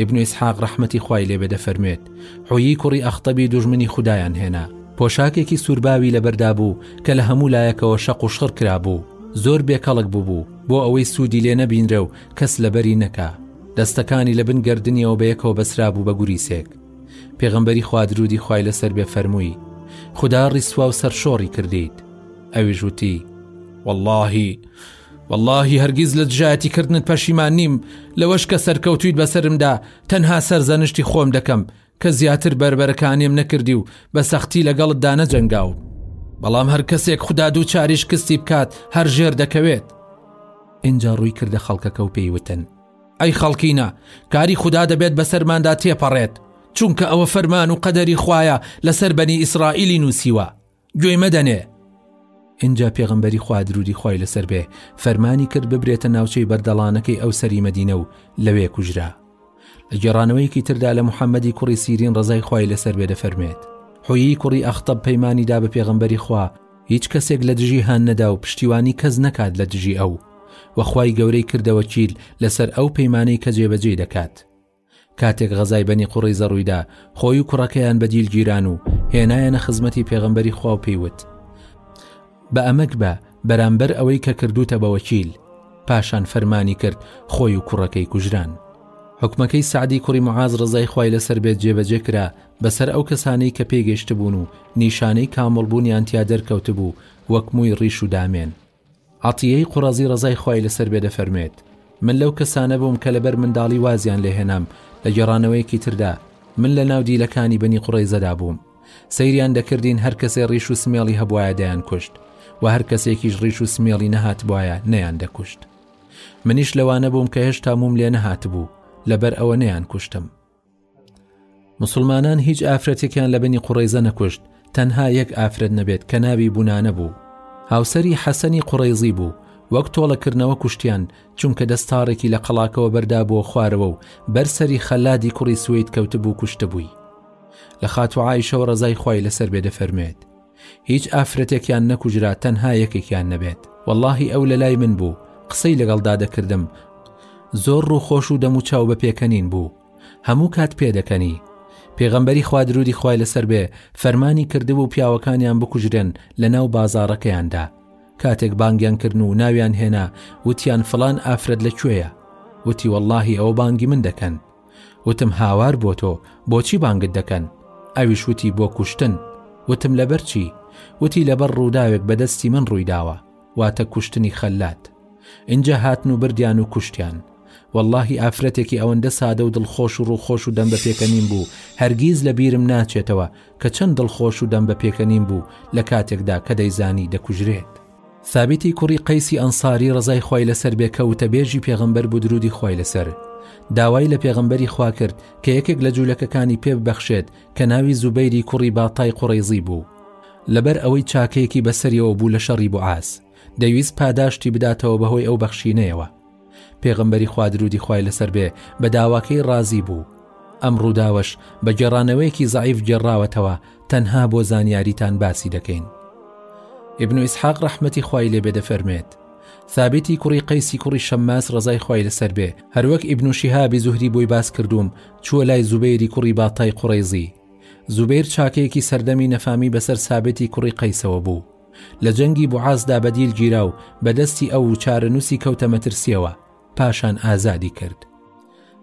ابنی سحاق ڕەحمەتی خی لێبێ دەفەرمێت حۆیی کوڕی ئەختەبی دوژمنی خوددایان هێنا پۆشاکێکی سوورباوی لەبەردا بوو کە لە هەموو لایەکەوە شەق و شڕ کرابوو زۆر بێکەڵک ببوو بۆ ئەوەی سوودی لێ نەبینرە و کەس لەبەری نەکا دەستەکانی لە بن گردردنیەوە بەیەکەوە بەسرابوو بە گوریسێک پێغەمبەری خوا درودی خوای لەسەر بێ فەرمووی خدا ڕیسوا و سەرشۆڕی کردیت ئەویش وتی واللهی واللهی هەرگیز لە دژایەتی کردنت پەشیمان نیم لەوەش کە سەرکەوتویت بەسرمدا تەنها سەرزەنشتی خۆم دەکەم کە زیاتر بەربەرەکانیم نەکردی و بە سەختی لەگەڵت دانەجەنگاوم بەڵام هەر کەسێک خوددا دوو چاریش کەسی بکات هەر ژێر دەکەوێت اینجا ڕووی کردە خەڵکەکە و پێی وتن ئەی خەڵکینە کاری خودا دەبێت بەسەرماندا تێپەڕێت چونکە ئەوە فەرمان و قەدەری خویە لەسەر بەنی ئیسرائیلی نووسیوە گوێی مەدەنێ اینجا پێغمبەری خوادروری خی لەسەر بێ فەرمانی کرد ببرێتە ناوچەی بەردەڵانەکەی ئەو سەری مەدینە و لەوێ کوژرا لە گێڕانەوەیەکی تردا لە محەممەدی کوڕی سیرین ڕزای خی لەسەر بێ دەفەرمێت حۆیی کوڕی ئەختەب پەیمانانی دا بە پێغمبەری خوا هیچ کەسێک لە دژی هان نەدا و پشتیوانی کەس نەکات لە دژی ئەو وەخوای گەورەی کردەوەکیل لەسەر ئەو پەیمانەی کە جێبەجێی دەکات کاتێک غەزای بەنی قوڕی زەڕوویدا خۆی و کوڕەکەیان بەدیل گیران و هێنایەنە خزمەتی پێغمبەری خوا و پێیوت بە ئەمەک بە بەرامبەر ئەوەی کە کردوتە بە وەکیل پاشان فەرمانی کرد خۆی و کوڕەکەی کوژران حکومەکەی سعدی کوڕی معاز ڕزای خی لەسەر بێت جێبەجێ کرا بەسەر ئەو کەسانەی کە پێگەشتبوون و نیشانەی کامڵبوونیان تیا دەرکەوتبوو وەک مووی ڕیش و دامێن. عەتییەی قوڕەزی ڕەزای خوای لەسەر بێ دەفەرموێت، من لەو کەسانە بووم کە لەبەر منداڵی وازیان لێ هێنام، لە گێڕانەوەیەکی تردا، من لە ناو دیلەکانی بەنی قوڕەیزەدا بووم، سەیریان دەکردین هەر کەسێ ڕیش و سمێڵی هەبوایە دەیانکوشت و هەر کەسێکیش ڕیش و سمێڵی نەهاتبوایە نەیاندەکوشت. منیش لەوانە بووم کە هێشتا مووم لێ نەهاتبوو، لەبەر ئەوە نەیانکوشتم. مسوڵمانان هیچ ئافرەتێکیان لە بەنی قوڕەیزە نەکوشت تەنها یەک ئافرەت نەبێت کە ناوی بوونانە بوو هاوسری حەسەنی قوڕەیزی بوو وەک تۆڵەکردنەوە کوشتیان چونکە دەستاڕێکی لە قەڵاکەوە بەردا بۆ خوارەوە و بەرسەری خەلادی کوڕی سوید کەوتبوو کوشتبووی لە خاتوعایشەوە ڕزای خی لەسەر بێ دەفەرمێت هیچ ئافرەتێکیان نەکوژرا تەنها یەکێکیان نەبێت واللهی ئەو لەلای من بوو قسەی لەگەڵدا دەکردم زۆر ڕووخۆش و دەم و چاو بە پێکەنین بوو هەموو کات پێدەکەنی پێغەمبەری خوادرودی خی لەسەر بێ فەرمانی کردبوو و پیاوەکانیان بکوژرێن لە ناو بازارەکەیاندا کاتێک بانگیان کردن و ناویان هێنا وتیان فلان ئافرەت لە کوێیە وتی واللهی ئەوە بانگی من دەکەن وتم هاوار بۆ تۆ بۆچی بانگت دەکەن ئەویش وتی بۆ کوشتن وتم لەبەر چی وتی لەبەر ڕووداوێک بەدەستی من ڕوویداوە واتە کوشتنی خەلات اینجا هاتن و بردیان و کوشتیان واللهی ئافرەتێکی ئەوەندە سادە و دڵخۆش و ڕووخۆش و دەم بە پێکەنیم بوو هەرگیز لە بیرم ناچێتەوە کە چەند دڵخۆش و دەم بە پێکەنیم بوو لە کاتێکدا کە دەیزانی دەکوژرێت ثابتی کوڕی قەیسی ئەنساری ڕەزای خوای لەسەر بێ کە وتەبێژی پێغەمبەر بوو درودی خوای لەسەر داوای لە پێغەمبەری خوا کرد کە یەکێک لە جوولەکەکانی پێ ببەخشێت کە ناوی زوبەیری کوڕی باتای قوڕیزی بوو لەبەر ئەوەی چاکەیەکی بەسەریەوە بوو لە شەڕی بوعاس دەویست پاداشتی بداتەوە بەهۆی ئەو بەخشینەیەوە پێغەمبەری خوا درودی خوای لەسەر بێ بە داواکەی ڕازی بوو ئەم ڕووداوەش بە گێڕانەوەیەکی زەعیف گێڕاوەتەوە تەنها بۆ زانیاریتان باسی دەکەین ابن و ئیسحاق ڕەحمەتی خوای لێبێ دەفەرمێت ثابتی کوڕی قەیسی کوڕی شەماس ڕزای خوای لەسەر بێ هەروەک ئیبن و شیهابی زوهری بۆی باس کردووم چووە لای زوبێری کوڕی باتای قوڕیزی زوبێر چاکەیەکی سەردەمی نەفامی بەسەر سابێتی کوڕی قەیسەوە بوو لە جەنگی بوعاسدا بە دیل گیرا و بە دەستی ئەو و چارەنووسی کەوتە مەترسیەوە، پاشان ئازادی کرد.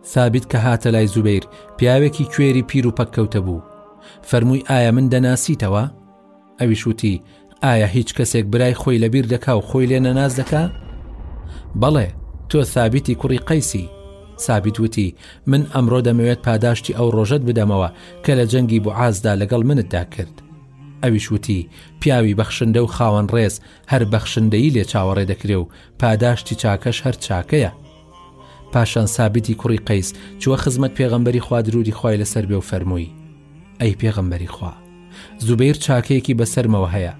سابیت کە هاتە لای زوبیر پیاوێکی کوێری پیر و پەککەوتە بوو. فەرمووی ئایا من دەناسیتەوە؟ ئەویش وتی ئایا هیچ کەسێک برای خۆی لەبیر دەکا و خۆی لێ نەناس دەکا؟ بەڵێ تۆ سابیتی کوڕی قەیسی سابیت وتی من ئەمڕۆ دەمەوێت پاداشتی ئەو ڕۆژەت بدەمەوە کە لە جەنگی بوعازدا لەگەڵ منتدا کرد. ئەویش وتی، پیاوی بەخشندە و خاوەن ڕێز هەر بەخشندەیی لێ چاوەڕێ دەکرێ و پاداشتی چاکەش هەر چاکەیە. پاشان سابیتی کوڕی قەیس چووە خزمەت پێغەمبەری خوا درودی خوای لەسەر بێ و فەرمووی، ئەی پێغەمبەری خوا، زوبەیر چاکەیەکی بەسەرمەوە هەیە،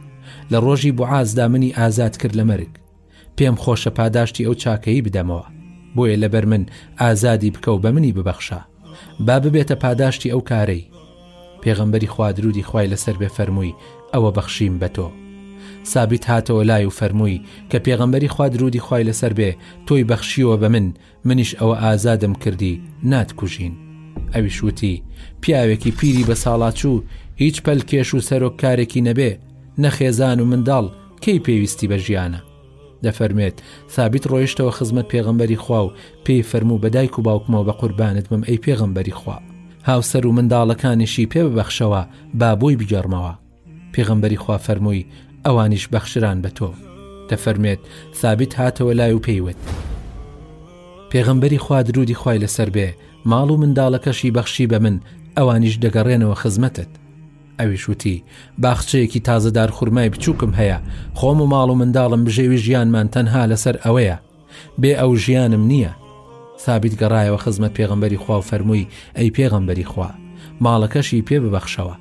لە ڕۆژی بوعاسدا منی ئازاد کرد لە مەرگ، پێم خۆشە پاداشتی ئەو چاکەیی بدەمەوە، بۆیە لەبەر من ئازادی بکە و بە منی ببەخشە، با ببێتە پاداشتی ئەو کارەی. پێغەمبەری خوا دروودی خوای لەسەر بێ فەرمووی، ئەوە بەخشیم بە تۆ. سابیت هاتەوە لای و فەرمووی کە پێغەمبەری خوا دروودی خوای لەسەر بێ تۆی بەخشیوە بە من، منیش ئەوە ئازادم کردی ناتکوژین. ئەویش وتی، پیاوێکی پیری بە ساڵاچوو هیچ پەلکێش و سەرۆک کارێکی نەبێ، نە خێزان و منداڵ کەی پێویستی بە ژیانە؟ دەفەرموێت، ثابت ڕۆیشتەوە خزمەت پێغەمبەری خوا و پێی فەرموو بە دایک و باوکمەوە بە قوربانت بم ئەی پێغەمبەری خوا، هاوسەر و منداڵەکانیشی پێ ببەخشەوە با بۆی بگێڕمەوە. پێغەمبەری خوا فەرمووی ئەوانیش بەخشران بە تۆ دەفەرمێت سابت هاتەوە لای و پێیوت پێغەمبەری خوا درودی خی لەسەر بێ ماڵ و منداڵەکەشی بەخشی بە من ئەوانیش دەگەڕێنەوە خزمەتت ئەویش وتی باخچەیەکی تازەدار خورمای بچووکم هەیە خۆم و ماڵ و منداڵم بژێوی ژیانمان تەنها لەسەر ئەوەیە بێ ئەو ژیانم نییە. سابیت گەڕایەوە خزمەت پێغەمبەری خوا و فەرمووی، ئەی پێغەمبەری خوا! ماڵەکەشی پێ ببەخشەوە.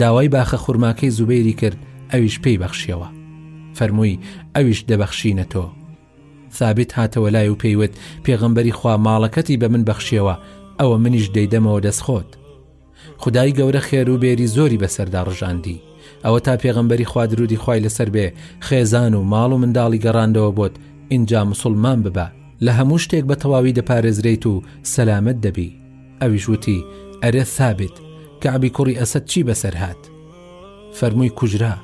داوای باخە خورماکەی زوبەیری کرد، ئەویش پێی بەخشیەوە. فەرمووی، ئەویش دەبەخشینە تۆ. سابیت هاتەوە لای و پێی وت، پێغەمبەری خوا ماڵەکەتی بە من بەخشیەوە، ئەوە منیش دەیدەمەوە دەست خۆت. خودای گەورە خێرو بێری زۆری بەسەردا ڕژاندی ئەوەتا پێغەمبەری خوا درودی خوای لەسەر بێ خێزان و ماڵ و منداڵی گەڕاندەوە بۆت ئینجا مسوڵمان ببە لە هەموو شتێک بە تەواوی دەپارێزرێیت و سەلامەت دەبی ئەویش وتی ئەرێ ثابت کەعبی کوڕی ئەسد چی بەسەر هات فەرمووی کوژرا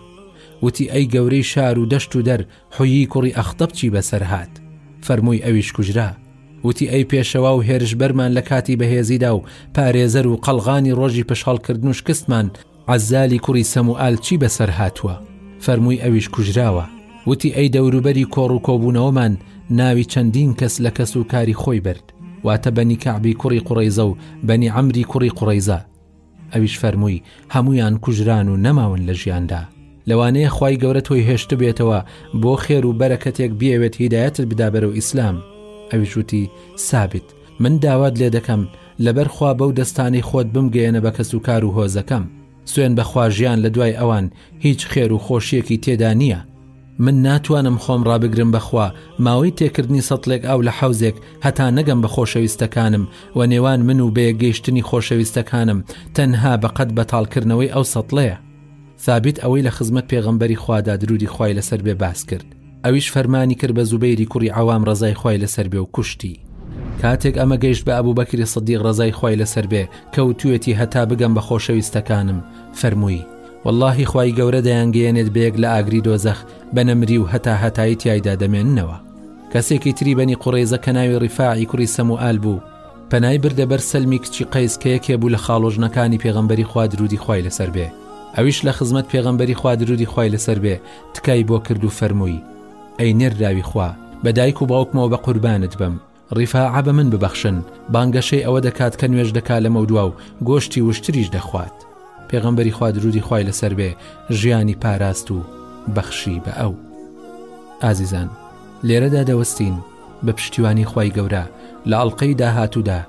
وتی ئەی گەورەی شار و دەشت و دەر حویی کوڕی ئەخطەبچی بەسەر هات، فەرمووی ئەویش کوژرا، وتی، ئەی پێشەوا و هێرشبەرمان لە کاتی بەهێزیدا و پارێزەر و قەڵغانی ڕۆژی پشهەڵکردن و شکستمان عەزالی کوڕی سەموئالچی بەسەر هاتووە، فەرمووی ئەویش کوژراوە، وتی، ئەی دەوروبەری کۆڕ و کۆبوونەوەمان ناوی چەندین کەس لە کەس و کاری خۆی برد، واتە بەنی کەعبی کوڕی قوڕەیزە و بەنی عەمری کوڕی قوڕەیزە، ئەویش فەرمووی، هەموویان کوژران و نەماون لە ژیاندا. لەوانەیە خوای گەورە تۆی هێشتبێتەوە بۆ خێر و بەرەکەتێک بیەوێت هیدایەتت بدا بەرەو ئیسلام. ئەویش وتی، سابت، من داوات لێ دەکەم لەبەر خوا بەو دەستانەی خۆت بمگەیەنە بە کەسوکار و هۆزەکەم. سوێن بە خوا ژیان لە دوای ئەوان هیچ خێر و خۆشییەکی تێدا نییە. من ناتوانم خۆم ڕابگرم بەخوا ماوەی تێکردنی سەتڵێک ئاو لە حەوزێک هەتا نەگەم بە خۆشەویستەکانم و نێوان من و بەیە گەیشتنی خۆشەویستەکانم تەنها بەقەت بەتاڵکردنەوەی ئەو سەتڵەیە ثابت ئەوەی لە خزمەت پێغەمبەری خوادا درودی خوای لەسەر بێ باس کرد ئەویش فەرمانی کرد بە زوبەیری کوڕی عوام ڕزای خوای لەسەر بێ و کوشتی کاتێک ئەمە گەیشت بە ئەبوو بەکری سەدیق ڕزای خوای لەسەر بێ کەوتوێتی هەتا بگەم بە خۆشەویستەکانم فەرمووی وەڵاهی خوای گەورە دەیانگەیەنێت بەیەک لە ئاگری دۆزەخ بە نەمری و هەتا هەتایی تایدا دەمێننەوە کەسێکی تری بەنی قوڕێزە کە ناوی ڕیفاعی کوڕی سەموئال بوو پەنای بردە بەر سەلمی کچی قەیس کە یەکێ بوو لە خاڵۆژنەکانی پێغەمبەری خوا درودی خوای لەسەر بێ ئەویش لە خزمەت پێغەمبەری خوا درودی خوای لەسەر بێ تکای بۆ کرد و فەرمووی ئەی نێرراوی خوا بە دایک و باوکمەوە بە قوربانت بم ڕیفاعە بە من ببەخشن، بانگەشەی ئەوە دەکات کە نوێژ دەکات لەمەودوا و گۆشتی وشتریش دەخوات. پێغەمبەری خوا درودی خوای لەسەر بێ ژیانی پاراست و بەخشی بە ئەو. ئازیزان لێرەدا دەوەستین بە پشتیوانی خوای گەورە لە ئەڵلقەی داهاتوودا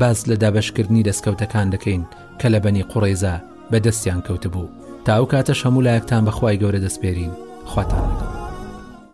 باس لە دابەشکردنی دەستکەوتەکان دەکەین کە لە بەنی قوڕیزە بەدەستیان کەوتبوو تا ئەو کاتەش هەموو لایەکتان بەخوای گەورە دەسپێرین خواتان لەگەڵ.